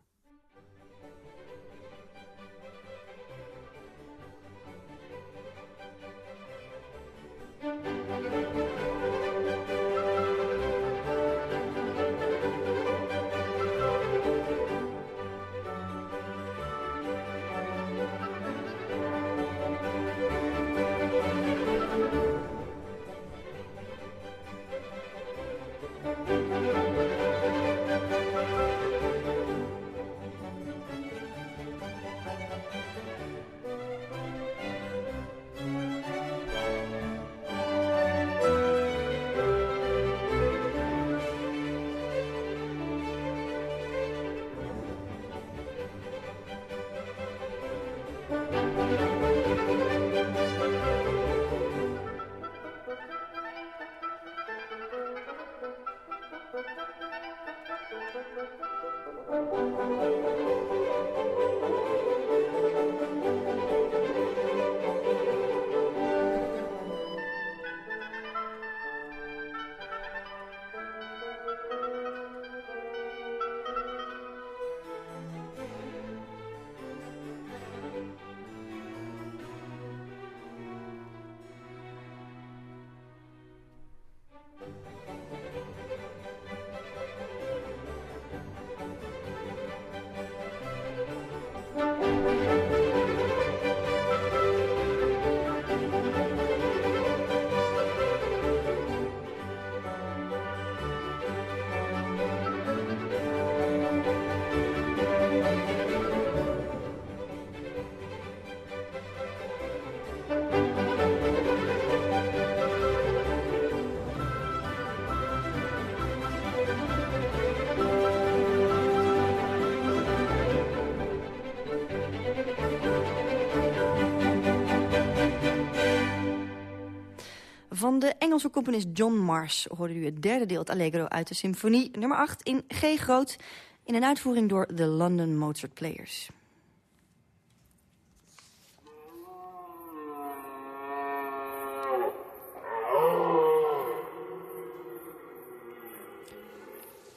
Engelse componist John Mars hoorde u het derde deel, het Allegro, uit de symfonie nummer 8 in G groot... in een uitvoering door de London Mozart Players.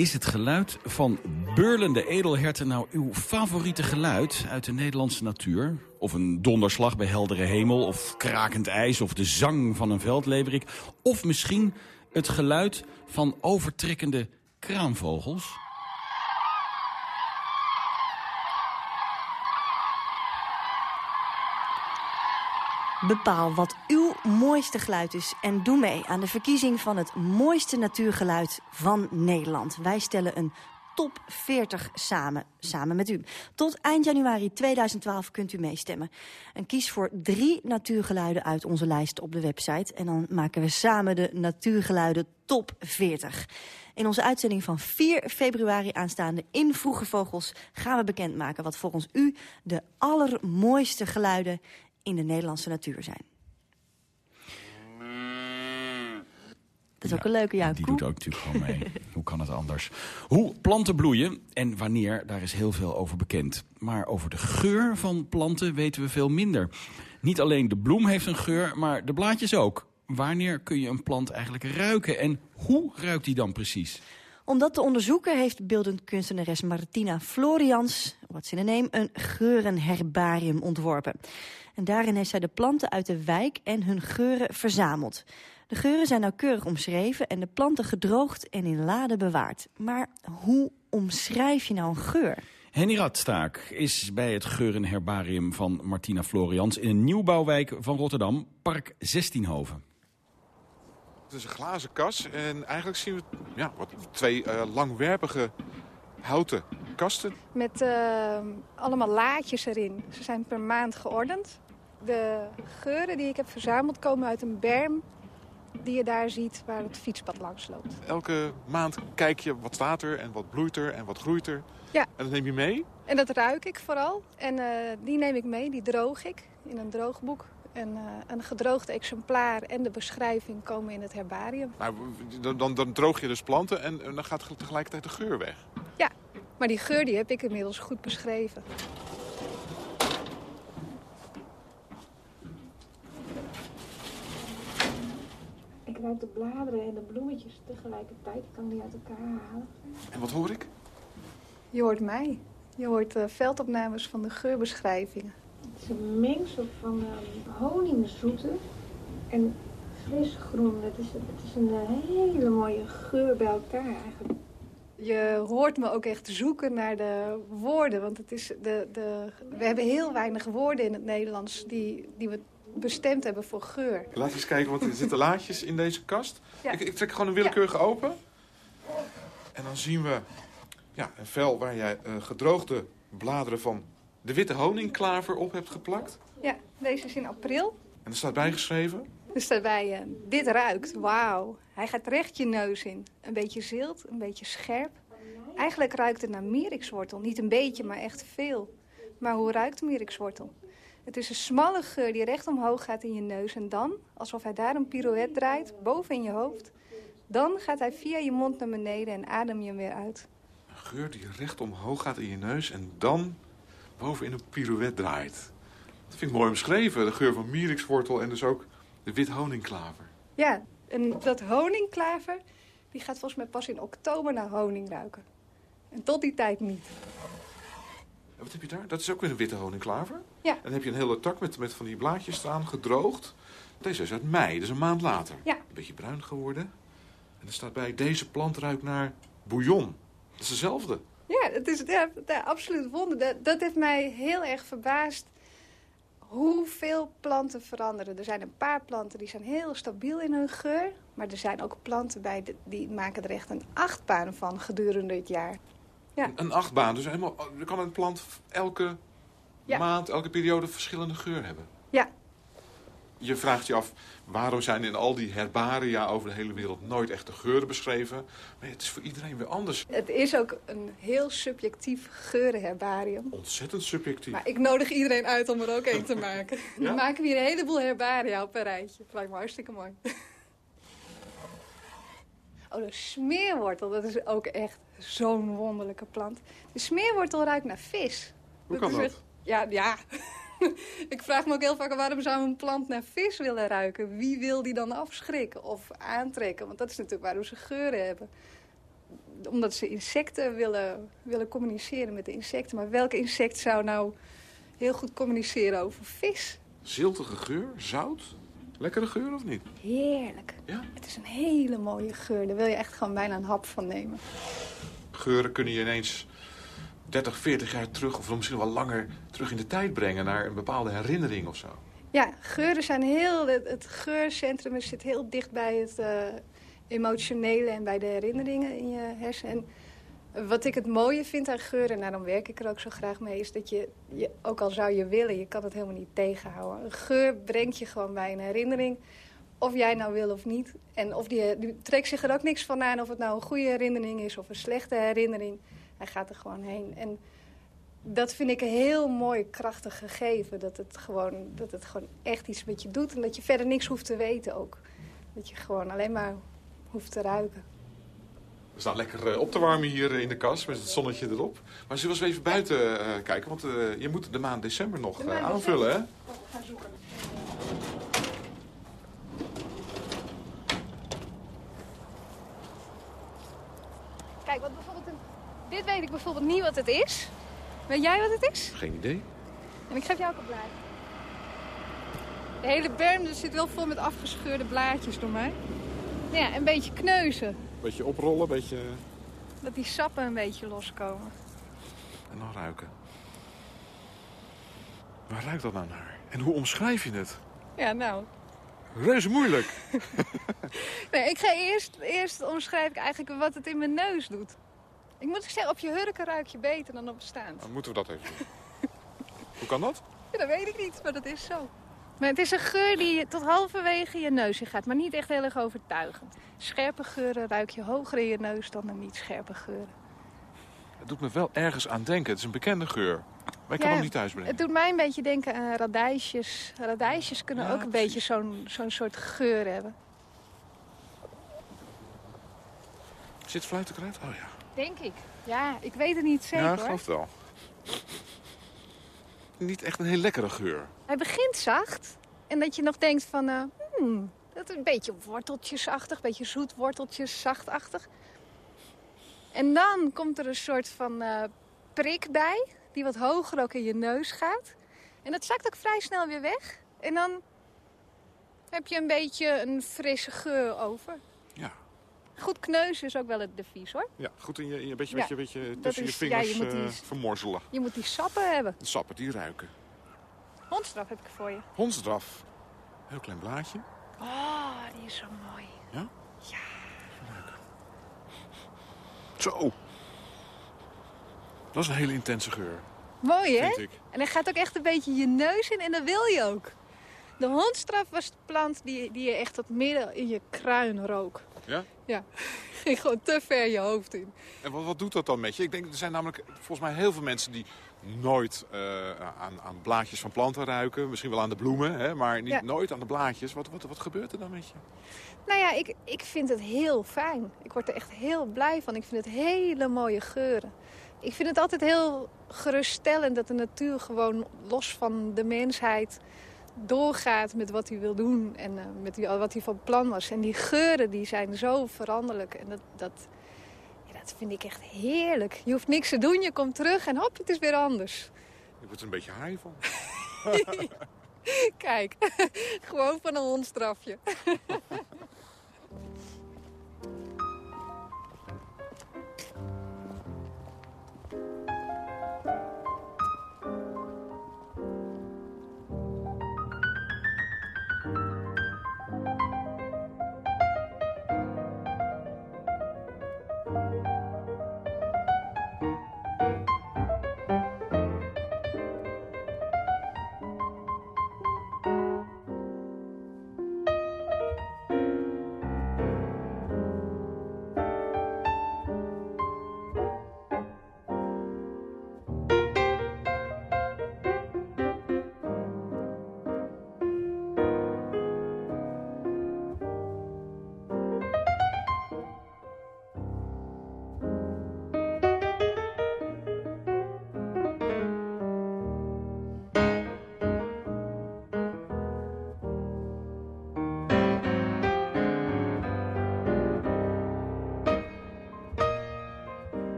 Is het geluid van beurlende edelherten nou uw favoriete geluid uit de Nederlandse natuur? Of een donderslag bij heldere hemel, of krakend ijs, of de zang van een veldleverik? Of misschien het geluid van overtrekkende kraanvogels? Bepaal wat uw mooiste geluid is en doe mee aan de verkiezing van het mooiste natuurgeluid van Nederland. Wij stellen een top 40 samen, samen met u. Tot eind januari 2012 kunt u meestemmen. En kies voor drie natuurgeluiden uit onze lijst op de website. En dan maken we samen de natuurgeluiden top 40. In onze uitzending van 4 februari aanstaande in Vroege Vogels... gaan we bekendmaken wat volgens u de allermooiste geluiden in de Nederlandse natuur zijn. Dat is ook een leuke, ja. Die doet ook natuurlijk gewoon mee. Hoe kan het anders? Hoe planten bloeien en wanneer, daar is heel veel over bekend. Maar over de geur van planten weten we veel minder. Niet alleen de bloem heeft een geur, maar de blaadjes ook. Wanneer kun je een plant eigenlijk ruiken en hoe ruikt die dan precies? Om dat te onderzoeken heeft beeldend kunstenares Martina Florians... wat ze neem, een geurenherbarium ontworpen. En daarin heeft zij de planten uit de wijk en hun geuren verzameld. De geuren zijn nauwkeurig omschreven en de planten gedroogd en in laden bewaard. Maar hoe omschrijf je nou een geur? Henny Radstaak is bij het geurenherbarium van Martina Florians... in een nieuwbouwwijk van Rotterdam, Park 16hoven. Het is een glazen kas en eigenlijk zien we ja, wat, twee uh, langwerpige houten kasten. Met uh, allemaal laadjes erin. Ze zijn per maand geordend. De geuren die ik heb verzameld komen uit een berm die je daar ziet waar het fietspad langs loopt. Elke maand kijk je wat staat er en wat bloeit er en wat groeit er. Ja. En dat neem je mee? En dat ruik ik vooral. En uh, die neem ik mee, die droog ik in een droogboek. En uh, een gedroogd exemplaar en de beschrijving komen in het herbarium. Nou, dan, dan, dan droog je dus planten en, en dan gaat tegelijkertijd de geur weg. Ja, maar die geur die heb ik inmiddels goed beschreven. Ruik de bladeren en de bloemetjes tegelijkertijd. Ik kan die uit elkaar halen. En wat hoor ik? Je hoort mij. Je hoort uh, veldopnames van de geurbeschrijvingen. Het is een mengsel van uh, honingzoete en fris groen. Het is, het is een hele mooie geur bij elkaar eigenlijk. Je hoort me ook echt zoeken naar de woorden. Want het is de, de, we hebben heel weinig woorden in het Nederlands die, die we bestemd hebben voor geur. Laten we eens kijken, want er zitten laadjes in deze kast. Ja. Ik, ik, trek gewoon een willekeurige ja. open. En dan zien we ja, een vel waar jij uh, gedroogde bladeren van de witte honingklaver op hebt geplakt. Ja, deze is in april. En er staat bijgeschreven? Er staat bij, uh, dit ruikt, wauw. Hij gaat recht je neus in. Een beetje zilt, een beetje scherp. Eigenlijk ruikt het naar mierikswortel. Niet een beetje, maar echt veel. Maar hoe ruikt mierikswortel? Het is een smalle geur die recht omhoog gaat in je neus. En dan, alsof hij daar een pirouette draait, boven in je hoofd... dan gaat hij via je mond naar beneden en adem je hem weer uit. Een geur die recht omhoog gaat in je neus en dan boven in een pirouette draait. Dat vind ik mooi omschreven. De geur van mierikswortel en dus ook de wit honingklaver. Ja, en dat honingklaver die gaat volgens mij pas in oktober naar honing ruiken. En tot die tijd niet. En wat heb je daar? Dat is ook weer een witte honingklaver? Ja. En dan heb je een hele tak met, met van die blaadjes staan, gedroogd. Deze is uit mei, dus een maand later. Ja. Een beetje bruin geworden. En er staat bij, deze plant ruikt naar bouillon. Dat is dezelfde. Ja, het is ja, ja, absoluut wonder. Dat, dat heeft mij heel erg verbaasd hoeveel planten veranderen. Er zijn een paar planten die zijn heel stabiel in hun geur. Maar er zijn ook planten bij die maken er echt een achtbaan van gedurende het jaar. Ja. Een, achtbaan, dus helemaal, er kan een plant elke ja. maand, elke periode verschillende geur hebben. Ja. Je vraagt je af, waarom zijn in al die herbaria over de hele wereld nooit echte geuren beschreven? Maar het is voor iedereen weer anders. Het is ook een heel subjectief geurenherbarium. Ontzettend subjectief. Maar ik nodig iedereen uit om er ook een te maken. ja? Dan maken we hier een heleboel herbaria op een rijtje. Dat lijkt me hartstikke mooi. Oh, de smeerwortel, dat is ook echt zo'n wonderlijke plant. De smeerwortel ruikt naar vis. Hoe kan dat? Ja, ja. ik vraag me ook heel vaak waarom zou een plant naar vis willen ruiken? Wie wil die dan afschrikken of aantrekken? Want dat is natuurlijk waarom ze geuren hebben. omdat ze insecten willen, willen communiceren met de insecten. Maar welk insect zou nou heel goed communiceren over vis? Ziltige geur, zout. Lekkere geur of niet? Heerlijk. Ja? Het is een hele mooie geur. Daar wil je echt gewoon bijna een hap van nemen. Geuren kunnen je ineens 30, 40 jaar terug... of misschien wel langer terug in de tijd brengen... naar een bepaalde herinnering of zo. Ja, geuren zijn heel... Het, geurcentrum zit heel dicht bij het uh, emotionele en bij de herinneringen in je hersenen. En wat ik het mooie vind aan geuren, en daarom werk ik er ook zo graag mee... is dat je, je, ook al zou je willen, je kan het helemaal niet tegenhouden. Een geur brengt je gewoon bij een herinnering... Of jij nou wil of niet. En of die, die trekt zich er ook niks van aan of het nou een goede herinnering is of een slechte herinnering. Hij gaat er gewoon heen. En dat vind ik een heel mooi, krachtig gegeven. Dat het, gewoon, dat het gewoon echt iets met je doet. En dat je verder niks hoeft te weten ook. Dat je gewoon alleen maar hoeft te ruiken. We staan lekker op te warmen hier in de kast met het zonnetje erop. Maar zullen we eens even buiten uh, kijken? Want uh, je moet de maand december nog aanvullen, hè? Ga zoeken. Kijk, wat bijvoorbeeld een... dit weet ik bijvoorbeeld niet wat het is. Weet jij wat het is? Geen idee. En ik geef jou ook een blaadje. De hele berm dus zit wel vol met afgescheurde blaadjes door mij. Ja, een beetje kneuzen. Een beetje oprollen, een beetje... Dat die sappen een beetje loskomen. En dan ruiken. Waar ruikt dat nou naar? En hoe omschrijf je het? Ja, nou... Reuze moeilijk. nee, ik ga eerst, eerst omschrijf ik eigenlijk wat het in mijn neus doet. Ik moet zeggen, op je hurken ruik je beter dan op het staand. Dan moeten we dat even doen. Hoe kan dat? Ja, dat weet ik niet, maar dat is zo. Maar het is een geur die tot halverwege je neus in gaat, maar niet echt heel erg overtuigend. Scherpe geuren ruik je hoger in je neus dan de niet scherpe geuren. Het doet me wel ergens aan denken. Het is een bekende geur. Maar ik kan hem niet thuis brengen. Het doet mij een beetje denken aan radijsjes. Radijsjes kunnen ja, ook een precies. beetje zo'n zo'n soort geur hebben. Zit fluitenkruid? Oh ja. Denk ik. Ja, ik weet het niet zeker Ja, ik geloof wel. Niet echt een heel lekkere geur. Hij begint zacht. En dat je nog denkt van... Uh, hmm, dat is een beetje worteltjesachtig. Een beetje zoet worteltjes, zachtachtig. En dan komt er een soort van uh, prik bij. Die wat hoger ook in je neus gaat. En dat zakt ook vrij snel weer weg. En dan heb je een beetje een frisse geur over. Ja. Goed kneuzen is ook wel het devies, hoor. Ja, goed in je, in je beetje, ja, beetje, beetje tussen is, je vingers ja, je uh, vermorzelen. Je moet die sappen hebben. De sappen, die ruiken. Hondstraf heb ik voor je. Hondsdraf. Heel klein blaadje. Oh, die is zo mooi. Ja? Ja. Zo. Dat is een hele intense geur. Mooi, hè? Ik. En hij gaat ook echt een beetje je neus in en dat wil je ook. De hondstraf was de plant die, die je echt tot midden in je kruin rook. Ja? Ja. Ging gewoon te ver je hoofd in. En wat, wat doet dat dan met je? Ik denk, er zijn namelijk volgens mij heel veel mensen die nooit uh, aan, aan blaadjes van planten ruiken. Misschien wel aan de bloemen, hè, maar niet, Ja. nooit aan de blaadjes. Wat, wat, wat gebeurt er dan met je? Nou ja, ik, ik vind het heel fijn. Ik word er echt heel blij van. Ik vind het hele mooie geuren. Ik vind het altijd heel geruststellend dat de natuur gewoon los van de mensheid doorgaat met wat hij wil doen en eh, met wat hij van plan was. En die geuren die zijn zo veranderlijk en dat, dat, ja, dat vind ik echt heerlijk. Je hoeft niks te doen, je komt terug en hop, het is weer anders. Ik word er een beetje high van. Kijk, gewoon van een hondstrafje.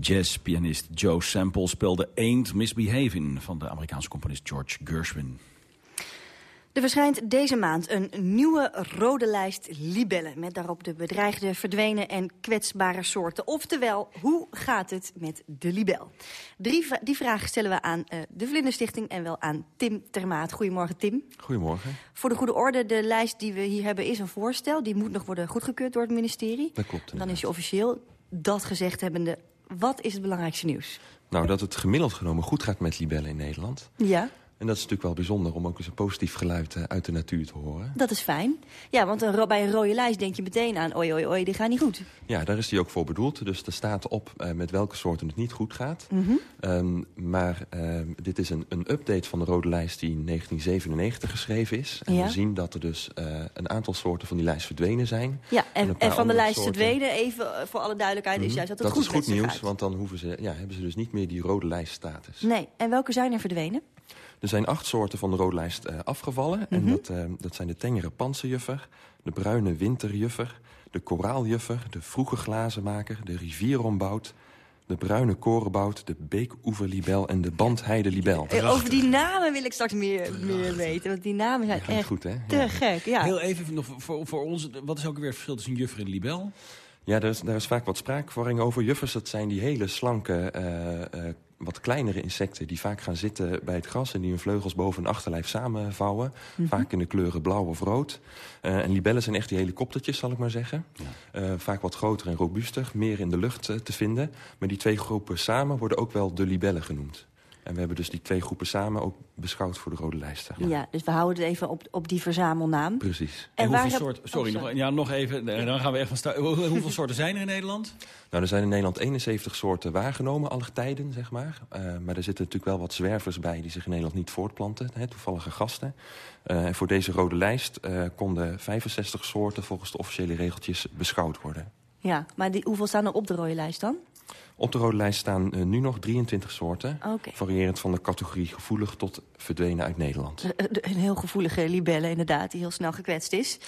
Jazzpianist Joe Sample speelde Ain't Misbehaving... van de Amerikaanse componist George Gershwin. Er verschijnt deze maand een nieuwe rode lijst libellen... met daarop de bedreigde, verdwenen en kwetsbare soorten. Oftewel, hoe gaat het met de libel? Drie, die vragen stellen we aan uh, de Vlinderstichting en wel aan Tim Termaat. Goedemorgen, Tim. Goedemorgen. Voor de goede orde, de lijst die we hier hebben is een voorstel. Die moet nog worden goedgekeurd door het ministerie. Dat klopt. Dan is je officieel dat gezegd hebbende... wat is het belangrijkste nieuws? Nou, dat het gemiddeld genomen goed gaat met libellen in Nederland. Ja. En dat is natuurlijk wel bijzonder om ook eens een positief geluid uh, uit de natuur te horen. Dat is fijn. Ja, want een, bij een rode lijst denk je meteen aan... oei, oei, oei, die gaat niet goed. Ja, daar is die ook voor bedoeld. Dus er staat op uh, met welke soorten het niet goed gaat. Mm -hmm. um, maar uh, dit is een, een, update van de rode lijst die in 1997 geschreven is. En ja. we zien dat er dus een aantal soorten van die lijst verdwenen zijn. Ja, en, en, en van de lijst soorten... verdwenen, even voor alle duidelijkheid... Mm is juist dat het dat goed is goed nieuws, want dan hoeven ze, ja, hebben ze dus niet meer die rode lijststatus. Nee, en welke zijn er verdwenen? Er zijn acht soorten van de rode lijst uh, afgevallen. Mm -hmm. En dat, uh, dat zijn de tengere panserjuffer, de bruine winterjuffer... de koraaljuffer, de vroege glazenmaker, de rivierombout... de bruine korenbout, de beekoeverlibel en de bandheidelibel. Uh, over die namen wil ik straks meer, meer weten. Want die namen zijn ja, echt goed, hè? te ja. gek. Ja. Heel even nog voor, voor ons, wat is ook weer het verschil tussen een juffer en een libel? Ja, daar is, daar is vaak wat spraakverwarring over. Juffers, dat zijn die hele slanke, uh, uh, wat kleinere insecten... die vaak gaan zitten bij het gras en die hun vleugels boven hun achterlijf samenvouwen. Mm Mhm. -hmm. Vaak in de kleuren blauw of rood. Uh, en libellen zijn echt die helikoptertjes, zal ik maar zeggen. Ja. vaak wat groter en robuuster, meer in de lucht te vinden. Maar die twee groepen samen worden ook wel de libellen genoemd. En we hebben dus die twee groepen samen ook beschouwd voor de rode lijst. Zeg maar. Ja, dus we houden het even op, op die verzamelnaam. Precies. En, en hoeveel soorten... Sorry, oh, nog, ja, nog even. Dan gaan we echt van. Hoeveel soorten zijn er in Nederland? Nou, er zijn in Nederland 71 soorten waargenomen, alle tijden, zeg maar. Uh, maar er zitten natuurlijk wel wat zwervers bij die zich in Nederland niet voortplanten. Hè, toevallige gasten. Uh, en voor deze rode lijst uh, konden 65 soorten volgens de officiële regeltjes beschouwd worden. Ja, maar die, hoeveel staan er op de rode lijst dan? Op de rode lijst staan uh, nu nog 23 soorten. Okay. Variërend van de categorie gevoelig tot verdwenen uit Nederland. Uh, een heel gevoelige libelle inderdaad, die heel snel gekwetst is.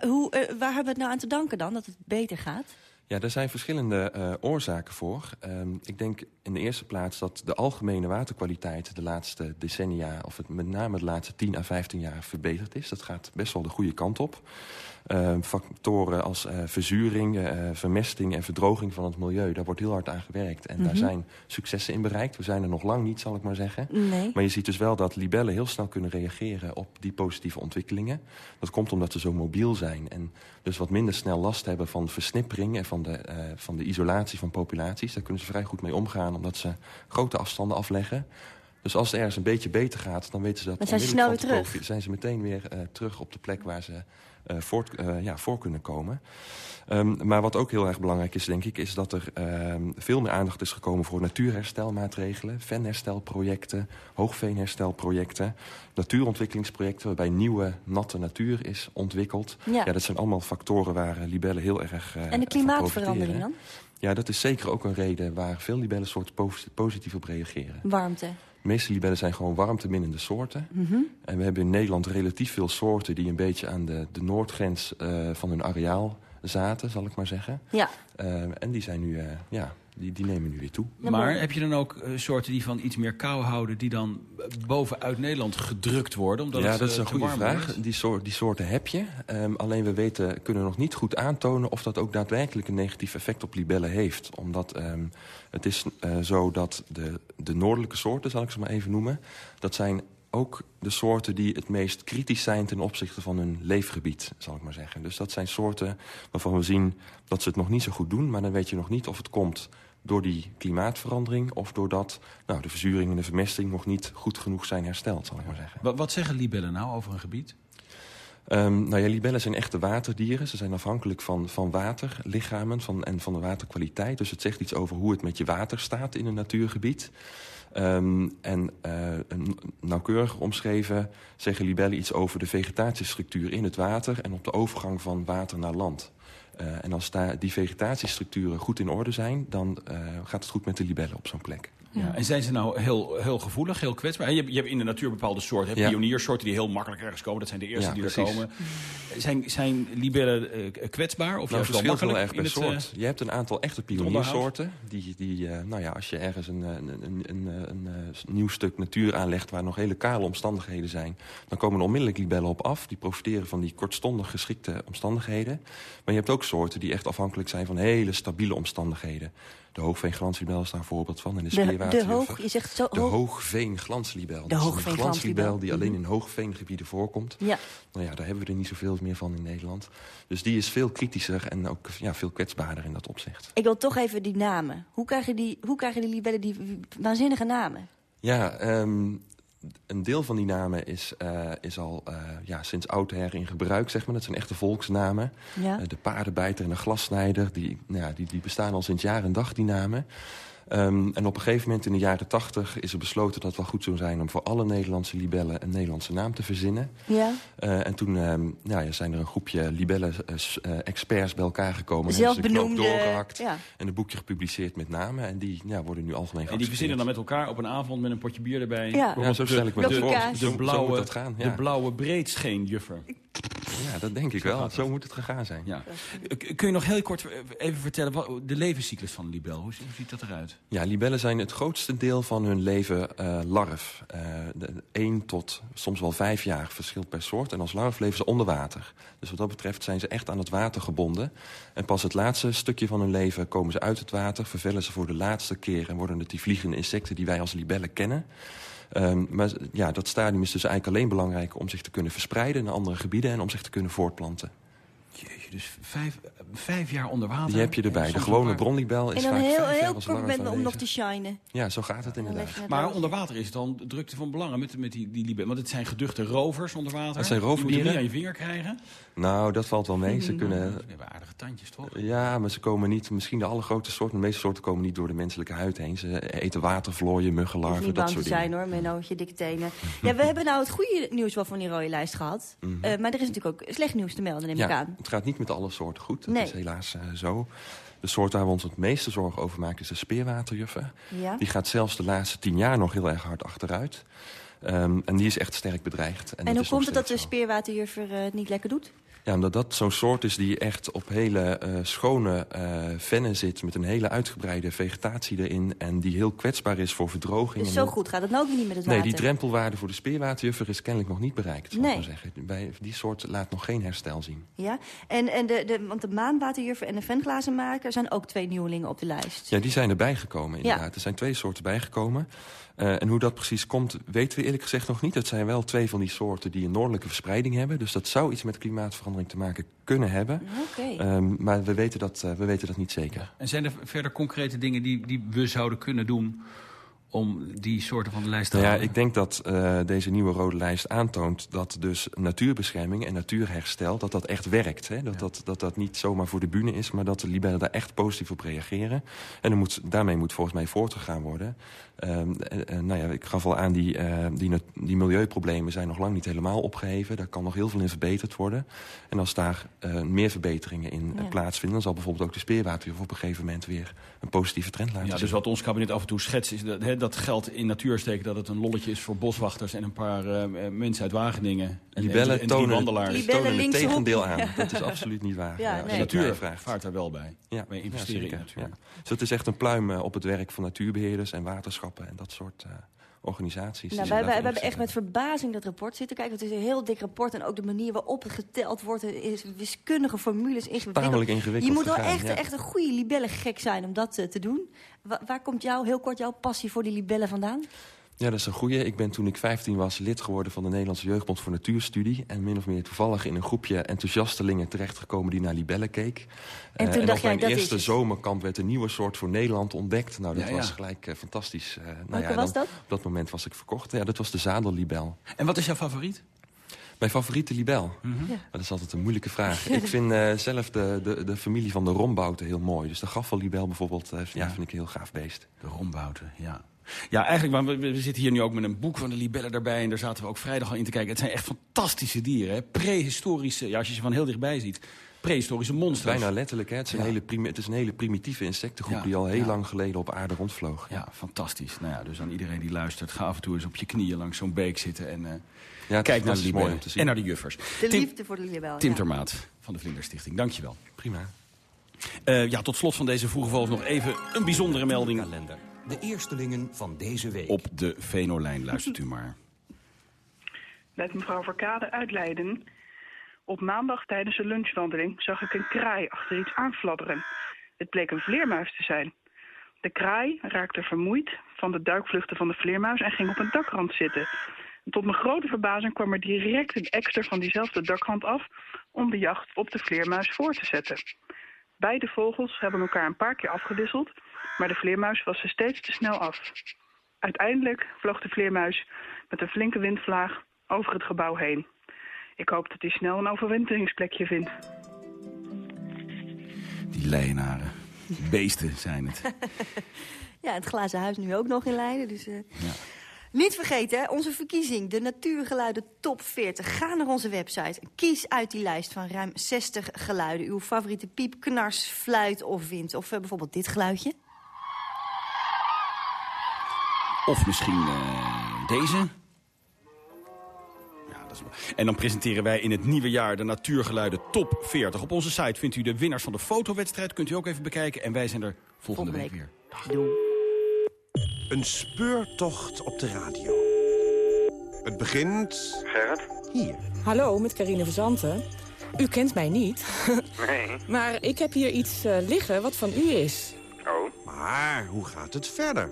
Hoe, waar hebben we het nou aan te danken dan, dat het beter gaat? Ja, er zijn verschillende uh, oorzaken voor. Um, ik denk in de eerste plaats dat de algemene waterkwaliteit de laatste decennia... of het met name de laatste 10 à 15 jaar verbeterd is. Dat gaat best wel de goede kant op. Uh, factoren als uh, verzuring, uh, vermesting en verdroging van het milieu... daar wordt heel hard aan gewerkt. En mm -hmm. daar zijn successen in bereikt. We zijn er nog lang niet, zal ik maar zeggen. Nee. Maar je ziet dus wel dat libellen heel snel kunnen reageren... op die positieve ontwikkelingen. Dat komt omdat ze zo mobiel zijn. En dus wat minder snel last hebben van versnippering... en van de, van de isolatie van populaties. Daar kunnen ze vrij goed mee omgaan... omdat ze grote afstanden afleggen... Dus als het ergens een beetje beter gaat, dan weten ze dat... Dan zijn ze snel weer terug. Zijn ze meteen weer uh, terug op de plek waar ze voort, uh, ja, voor kunnen komen. Um, maar wat ook heel erg belangrijk is, denk ik... is dat er um, veel meer aandacht is gekomen voor natuurherstelmaatregelen... venherstelprojecten, hoogveenherstelprojecten... natuurontwikkelingsprojecten waarbij nieuwe, natte natuur is ontwikkeld. Ja, ja dat zijn allemaal factoren waar libellen heel erg En de klimaatverandering dan? Ja, dat is zeker ook een reden waar veel libellen soort positief op reageren. Warmte. De meeste libellen zijn gewoon warmteminnende soorten. Mm -hmm. En we hebben in Nederland relatief veel soorten... die een beetje aan de, de noordgrens uh, van hun areaal zaten, zal ik maar zeggen. Ja. Uh, en die zijn nu, uh, ja, die, die nemen nu weer toe. Maar, maar heb je dan ook soorten die van iets meer kou houden... die dan bovenuit Nederland gedrukt worden? Omdat ja, het, dat is een goede vraag. Die, soort, die soorten heb je. Um, alleen we weten, kunnen nog niet goed aantonen... of dat ook daadwerkelijk een negatief effect op libellen heeft. Omdat um, het is uh, zo dat de, de noordelijke soorten, zal ik ze maar even noemen... dat zijn ook de soorten die het meest kritisch zijn ten opzichte van hun leefgebied, zal ik maar zeggen. Dus dat zijn soorten waarvan we zien dat ze het nog niet zo goed doen... maar dan weet je nog niet of het komt door die klimaatverandering... of doordat nou, de verzuring en de vermesting nog niet goed genoeg zijn hersteld, zal ik maar zeggen. Wat, wat zeggen libellen nou over een gebied? Um, nou ja, libellen zijn echte waterdieren. Ze zijn afhankelijk van, van waterlichamen van, en van de waterkwaliteit. Dus het zegt iets over hoe het met je water staat in een natuurgebied. Um, en uh, nauwkeurig omschreven zeggen libellen iets over de vegetatiestructuur in het water... en op de overgang van water naar land. Uh, en als daar die vegetatiestructuren goed in orde zijn... dan uh, gaat het goed met de libellen op zo'n plek. Ja, en zijn ze nou heel, heel gevoelig, heel kwetsbaar? Je hebt, je hebt in de natuur bepaalde soorten. Ja. Pioniersoorten die heel makkelijk ergens komen. Dat zijn de eerste Ja, die er komen. Zijn, zijn libellen eh, kwetsbaar? Of Nou, juist wel makkelijk erg per in het, eh, soort. Je hebt een aantal echte pioniersoorten. Die, die eh, nou ja, als je ergens een, een, een, een, een, nieuw stuk natuur aanlegt... waar nog hele kale omstandigheden zijn... dan komen er onmiddellijk libellen op af. Die profiteren van die kortstondig geschikte omstandigheden. Maar je hebt ook soorten die echt afhankelijk zijn... van hele stabiele omstandigheden. De hoogveenglanslibel is daar een voorbeeld van. En de, De, de hoog, je zegt zo De hoog. hoogveenglanslibel. De hoogveenglanslibel. die alleen Mhm. in hoogveengebieden voorkomt. Ja. Nou ja, daar hebben we er niet zoveel meer van in Nederland. Dus die is veel kritischer en ook ja, veel kwetsbaarder in dat opzicht. Ik wil toch even die namen. Hoe krijgen die, hoe krijgen die libellen die waanzinnige namen? Ja, ehm, een deel van die namen is, eh, is al eh, ja, sinds oudsher in gebruik, zeg maar. Dat zijn echte volksnamen. Ja. Eh, de paardenbijter en de glassnijder, die, nou ja, die, die bestaan al sinds jaar en dag, die namen. Ehm, en op een gegeven moment in de jaren tachtig is er besloten dat het wel goed zou zijn... om voor alle Nederlandse libellen een Nederlandse naam te verzinnen. Ja. Eh, en toen ehm, nou ja, zijn er een groepje libellen-experts bij elkaar gekomen. Zelf hebben ze doorgehakt ja. en een boekje gepubliceerd met namen. En die ja, worden nu algemeen En die verzinnen dan met elkaar op een avond met een potje bier erbij. Ja. Zo stel ik me de, de, blauwe, moet dat gaan, ja. De blauwe breedscheenjuffer. Ja, dat denk ik wel. Zo moet het gegaan zijn. Ja. Kun je nog heel kort even vertellen wat, de levenscyclus van een libel? Hoe ziet dat eruit? Ja, libellen zijn het grootste deel van hun leven eh, larf. 1 tot soms wel vijf jaar verschilt per soort. En als larf leven ze onder water. Dus wat dat betreft zijn ze echt aan het water gebonden. En pas het laatste stukje van hun leven komen ze uit het water... vervellen ze voor de laatste keer en worden het die vliegende insecten... die wij als libellen kennen. Ehm, maar ja, dat stadium is dus eigenlijk alleen belangrijk... om zich te kunnen verspreiden naar andere gebieden... en om zich te kunnen voortplanten. Jeetje, dus vijf, vijf jaar onder water. Die heb je erbij. De gewone bronlibel is En dan vaak heel, vijf jaar heel als kort moment om nog te shinen. Ja, zo gaat het inderdaad. je het Maar onder water is het dan drukte van belangen met, met die, die libellen. Want het zijn geduchte rovers onder water. Het zijn Die moeten roofdieren. niet aan je vinger krijgen. Nou, dat valt wel mee. Ze kunnen... Ze hebben aardige tandjes, toch? Ja, maar ze komen niet... Misschien de allergrootste soorten, de meeste soorten komen niet door de menselijke huid heen. Ze eten watervlooien, muggenlarven, niet dat bang te soort zijn dingen. hoor, Mennootje, dikke tenen. Ja, we hebben nou het goede nieuws wel van die rode lijst gehad. Mhm. Eh, maar er is natuurlijk ook slecht nieuws te melden, neem ik Ja, aan. het gaat niet met alle soorten goed. Dat Nee. is helaas eh, zo. De soort waar we ons het meeste zorgen over maken is de speerwaterjuffer. Ja. Die gaat zelfs de laatste tien jaar nog heel erg hard achteruit. Ehm, en die is echt sterk bedreigd. En, dat hoe komt het dat de speerwaterjuffer eh, het niet lekker doet? Ja, omdat dat zo'n soort is die echt op hele eh, schone eh vennen zit... met een hele uitgebreide vegetatie erin... en die heel kwetsbaar is voor verdroging. Dus zo goed gaat het nou ook niet met het Nee, water. die drempelwaarde voor de speerwaterjuffer is kennelijk nog niet bereikt. Zal Nee. ik maar zeggen. Bij die soort laat nog geen herstel zien. Ja, en, en de, de, want de maanwaterjuffer en de venglazenmaker zijn ook twee nieuwelingen op de lijst. Ja, die zijn erbij gekomen inderdaad. Ja. Er zijn twee soorten bijgekomen. Eh, en hoe dat precies komt, weten we eerlijk gezegd nog niet. Het zijn wel twee van die soorten die een noordelijke verspreiding hebben. Dus dat zou iets met klimaatverandering te maken kunnen hebben. Oké. Ehm, maar we weten, dat, eh, we weten dat niet zeker. En zijn er verder concrete dingen die, die we zouden kunnen doen... om die soorten van de lijst te Nou ja, halen? ik denk dat eh, deze nieuwe rode lijst aantoont dat dus natuurbescherming en natuurherstel, dat dat echt werkt. Hè? Dat, dat, dat dat niet zomaar voor de bühne is, maar dat de libellen daar echt positief op reageren. En er moet, daarmee moet volgens mij voortgegaan worden. Ehm, en- en, nou ja, ik gaf al aan, die, eh, die, milieuproblemen zijn nog lang niet helemaal opgeheven. Daar kan nog heel veel in verbeterd worden. En als daar eh, meer verbeteringen in eh, Ja. plaatsvinden... dan zal bijvoorbeeld ook de speerwaterjuf op een gegeven moment weer een positieve trend laten Ja, zien. dus wat ons kabinet af en toe schetst is dat, hè, dat geld in natuur steken... dat het een lolletje is voor boswachters en een paar eh, eh, mensen uit Wageningen. En, en, Libellen en tonen, wandelaars. Libellen tonen het tegendeel aan. Dat is absoluut niet waar. Ja, nee. natuur vraagt. vaart daar wel bij. Ja, Wij investeren ja, in zeker, natuur. ja. Dus het is echt een pluim eh, op het werk van natuurbeheerders en waterschappen en dat soort eh, organisaties. Nou, wij, hebben echt met verbazing dat rapport zitten kijken. Het is een heel dik rapport en ook de manier waarop het geteld wordt... is wiskundige formules ingewikkeld. Tamelijk ingewikkeld Je moet wel echt, ja. echt een goede libellengek zijn om dat eh, te doen. Wa- waar komt jou, heel kort, jouw passie voor die libellen vandaan? Ja, dat is een goeie. Ik ben toen ik 15 was lid geworden van de Nederlandse Jeugdbond voor Natuurstudie. En min of meer toevallig in een groepje enthousiastelingen terechtgekomen die naar libellen keek. En toen en dacht op jij, mijn dat is eerste zomerkamp werd een nieuwe soort voor Nederland ontdekt. Nou, dat Ja, ja. was gelijk eh, fantastisch. Eh, nou Welke ja, was dan- dat? Op dat moment was ik verkocht. Ja, dat was de zadellibel. En wat is jouw favoriet? Mijn favoriete libel? Mhm. Ja. Dat is altijd een moeilijke vraag. ik vind eh, zelf de, de, de familie van de rombouten heel mooi. Dus de gaffellibel bijvoorbeeld, ja, vind ik een heel gaaf beest. De rombouten, ja. Ja, eigenlijk, maar we, we, zitten hier nu ook met een boek van de libellen erbij... en daar zaten we ook vrijdag al in te kijken. Het zijn echt fantastische dieren, hè? Prehistorische, ja, als je ze van heel dichtbij ziet... prehistorische monsters. Bijna letterlijk, hè? Het is, een, hele het is een hele primitieve insectengroep... Ja, die al heel ja. lang geleden op aarde rondvloog. Ja, fantastisch. Nou ja, dus aan iedereen die luistert, ga af en toe eens op je knieën langs zo'n beek zitten... en eh, Ja, het kijk is naar de libellen om te zien. en naar de juffers. De Tim- liefde voor de libel. Tim ja. Termaat van de Vlinderstichting, dankjewel. Prima. Eh, ja, tot slot van deze vroege nog even een bijzondere melding. Kalender. De eerstelingen van deze week. Op de Venolijn, luistert u maar. Met mevrouw Verkade uit Leiden. Op maandag tijdens een lunchwandeling zag ik een kraai achter iets aanfladderen. Het bleek een vleermuis te zijn. De kraai raakte vermoeid van de duikvluchten van de vleermuis en ging op een dakrand zitten. En tot mijn grote verbazing kwam er direct een ekster van diezelfde dakrand af om de jacht op de vleermuis voor te zetten. Beide vogels hebben elkaar een paar keer afgewisseld, maar de vleermuis was er steeds te snel af. Uiteindelijk vloog de vleermuis met een flinke windvlaag over het gebouw heen. Ik hoop dat hij snel een overwinteringsplekje vindt. Die leienaren. Beesten zijn het. Ja, het glazen huis nu ook nog in Leiden. Dus, eh, Niet vergeten, hè, onze verkiezing, de Natuurgeluiden Top 40. Ga naar onze website. Kies uit die lijst van ruim 60 geluiden. Uw favoriete piep, knars, fluit of wind. Of eh, bijvoorbeeld dit geluidje. Of misschien eh, deze. Ja, dat is wel- En dan presenteren wij in het nieuwe jaar de Natuurgeluiden Top 40. Op onze site vindt u de winnaars van de fotowedstrijd. Kunt u ook even bekijken. En wij zijn er volgende, week weer. Een speurtocht op de radio. Het begint... Gerrit? Hier. Hallo, met Carine Verzanten. U kent mij niet, Nee. maar ik heb hier iets eh, liggen wat van u is. Oh? Maar hoe gaat het verder?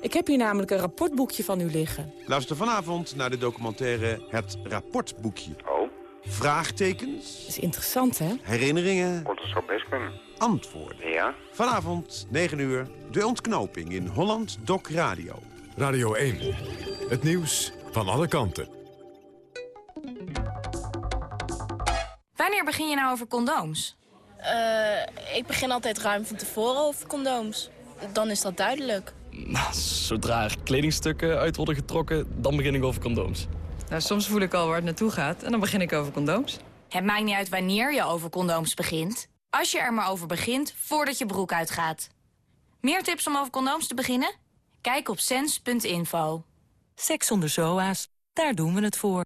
Ik heb hier namelijk een rapportboekje van u liggen. Luister vanavond naar de documentaire Het Rapportboekje. Oh? Vraagtekens, Dat is interessant, hè? herinneringen, het zou best kunnen. antwoorden. Ja? Vanavond, 9 uur, de ontknoping in Holland Doc Radio. Radio 1. Het nieuws van alle kanten. Wanneer begin je nou over condooms? Eh, ik begin altijd ruim van tevoren over condooms. Dan is dat duidelijk. Nou, zodra er kledingstukken uit worden getrokken, dan begin ik over condooms. Nou, soms voel ik al waar het naartoe gaat en dan begin ik over condooms. Het maakt niet uit wanneer je over condooms begint. Als je er maar over begint, voordat je broek uitgaat. Meer tips om over condooms te beginnen? Kijk op sens.info. Seks zonder zoa's, daar doen we het voor.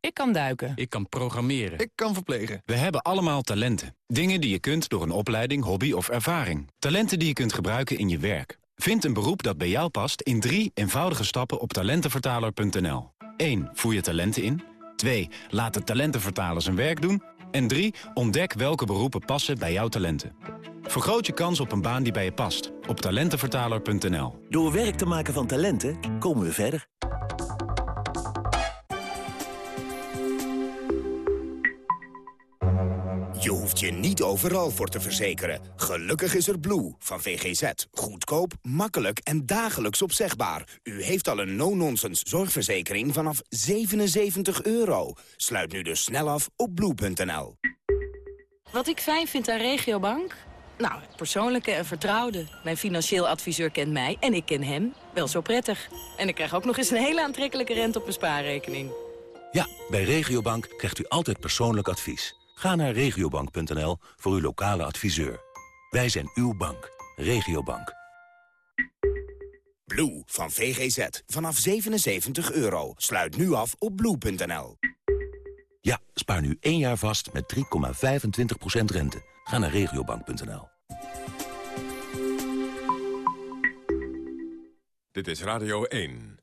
Ik kan duiken. Ik kan programmeren. Ik kan verplegen. We hebben allemaal talenten. Dingen die je kunt door een opleiding, hobby of ervaring. Talenten die je kunt gebruiken in je werk. Vind een beroep dat bij jou past in drie eenvoudige stappen op talentenvertaler.nl. 1. Voer je talenten in. 2. Laat de talentenvertaler zijn werk doen. En 3. Ontdek welke beroepen passen bij jouw talenten. Vergroot je kans op een baan die bij je past. Op talentenvertaler.nl. Door werk te maken van talenten komen we verder. Je hoeft je niet overal voor te verzekeren. Gelukkig is er Blue van VGZ. Goedkoop, makkelijk en dagelijks opzegbaar. U heeft al een no-nonsense zorgverzekering vanaf 77 euro. Sluit nu dus snel af op blue.nl. Wat ik fijn vind aan Regiobank? Nou, het persoonlijke en vertrouwde. Mijn financieel adviseur kent mij en ik ken hem wel zo prettig. En ik krijg ook nog eens een hele aantrekkelijke rente op mijn spaarrekening. Ja, bij Regiobank krijgt u altijd persoonlijk advies. Ga naar regiobank.nl voor uw lokale adviseur. Wij zijn uw bank. Regiobank. Blue van VGZ vanaf 77 euro. Sluit nu af op blue.nl. Ja, spaar nu één jaar vast met 3,25% rente. Ga naar regiobank.nl. Dit is Radio 1.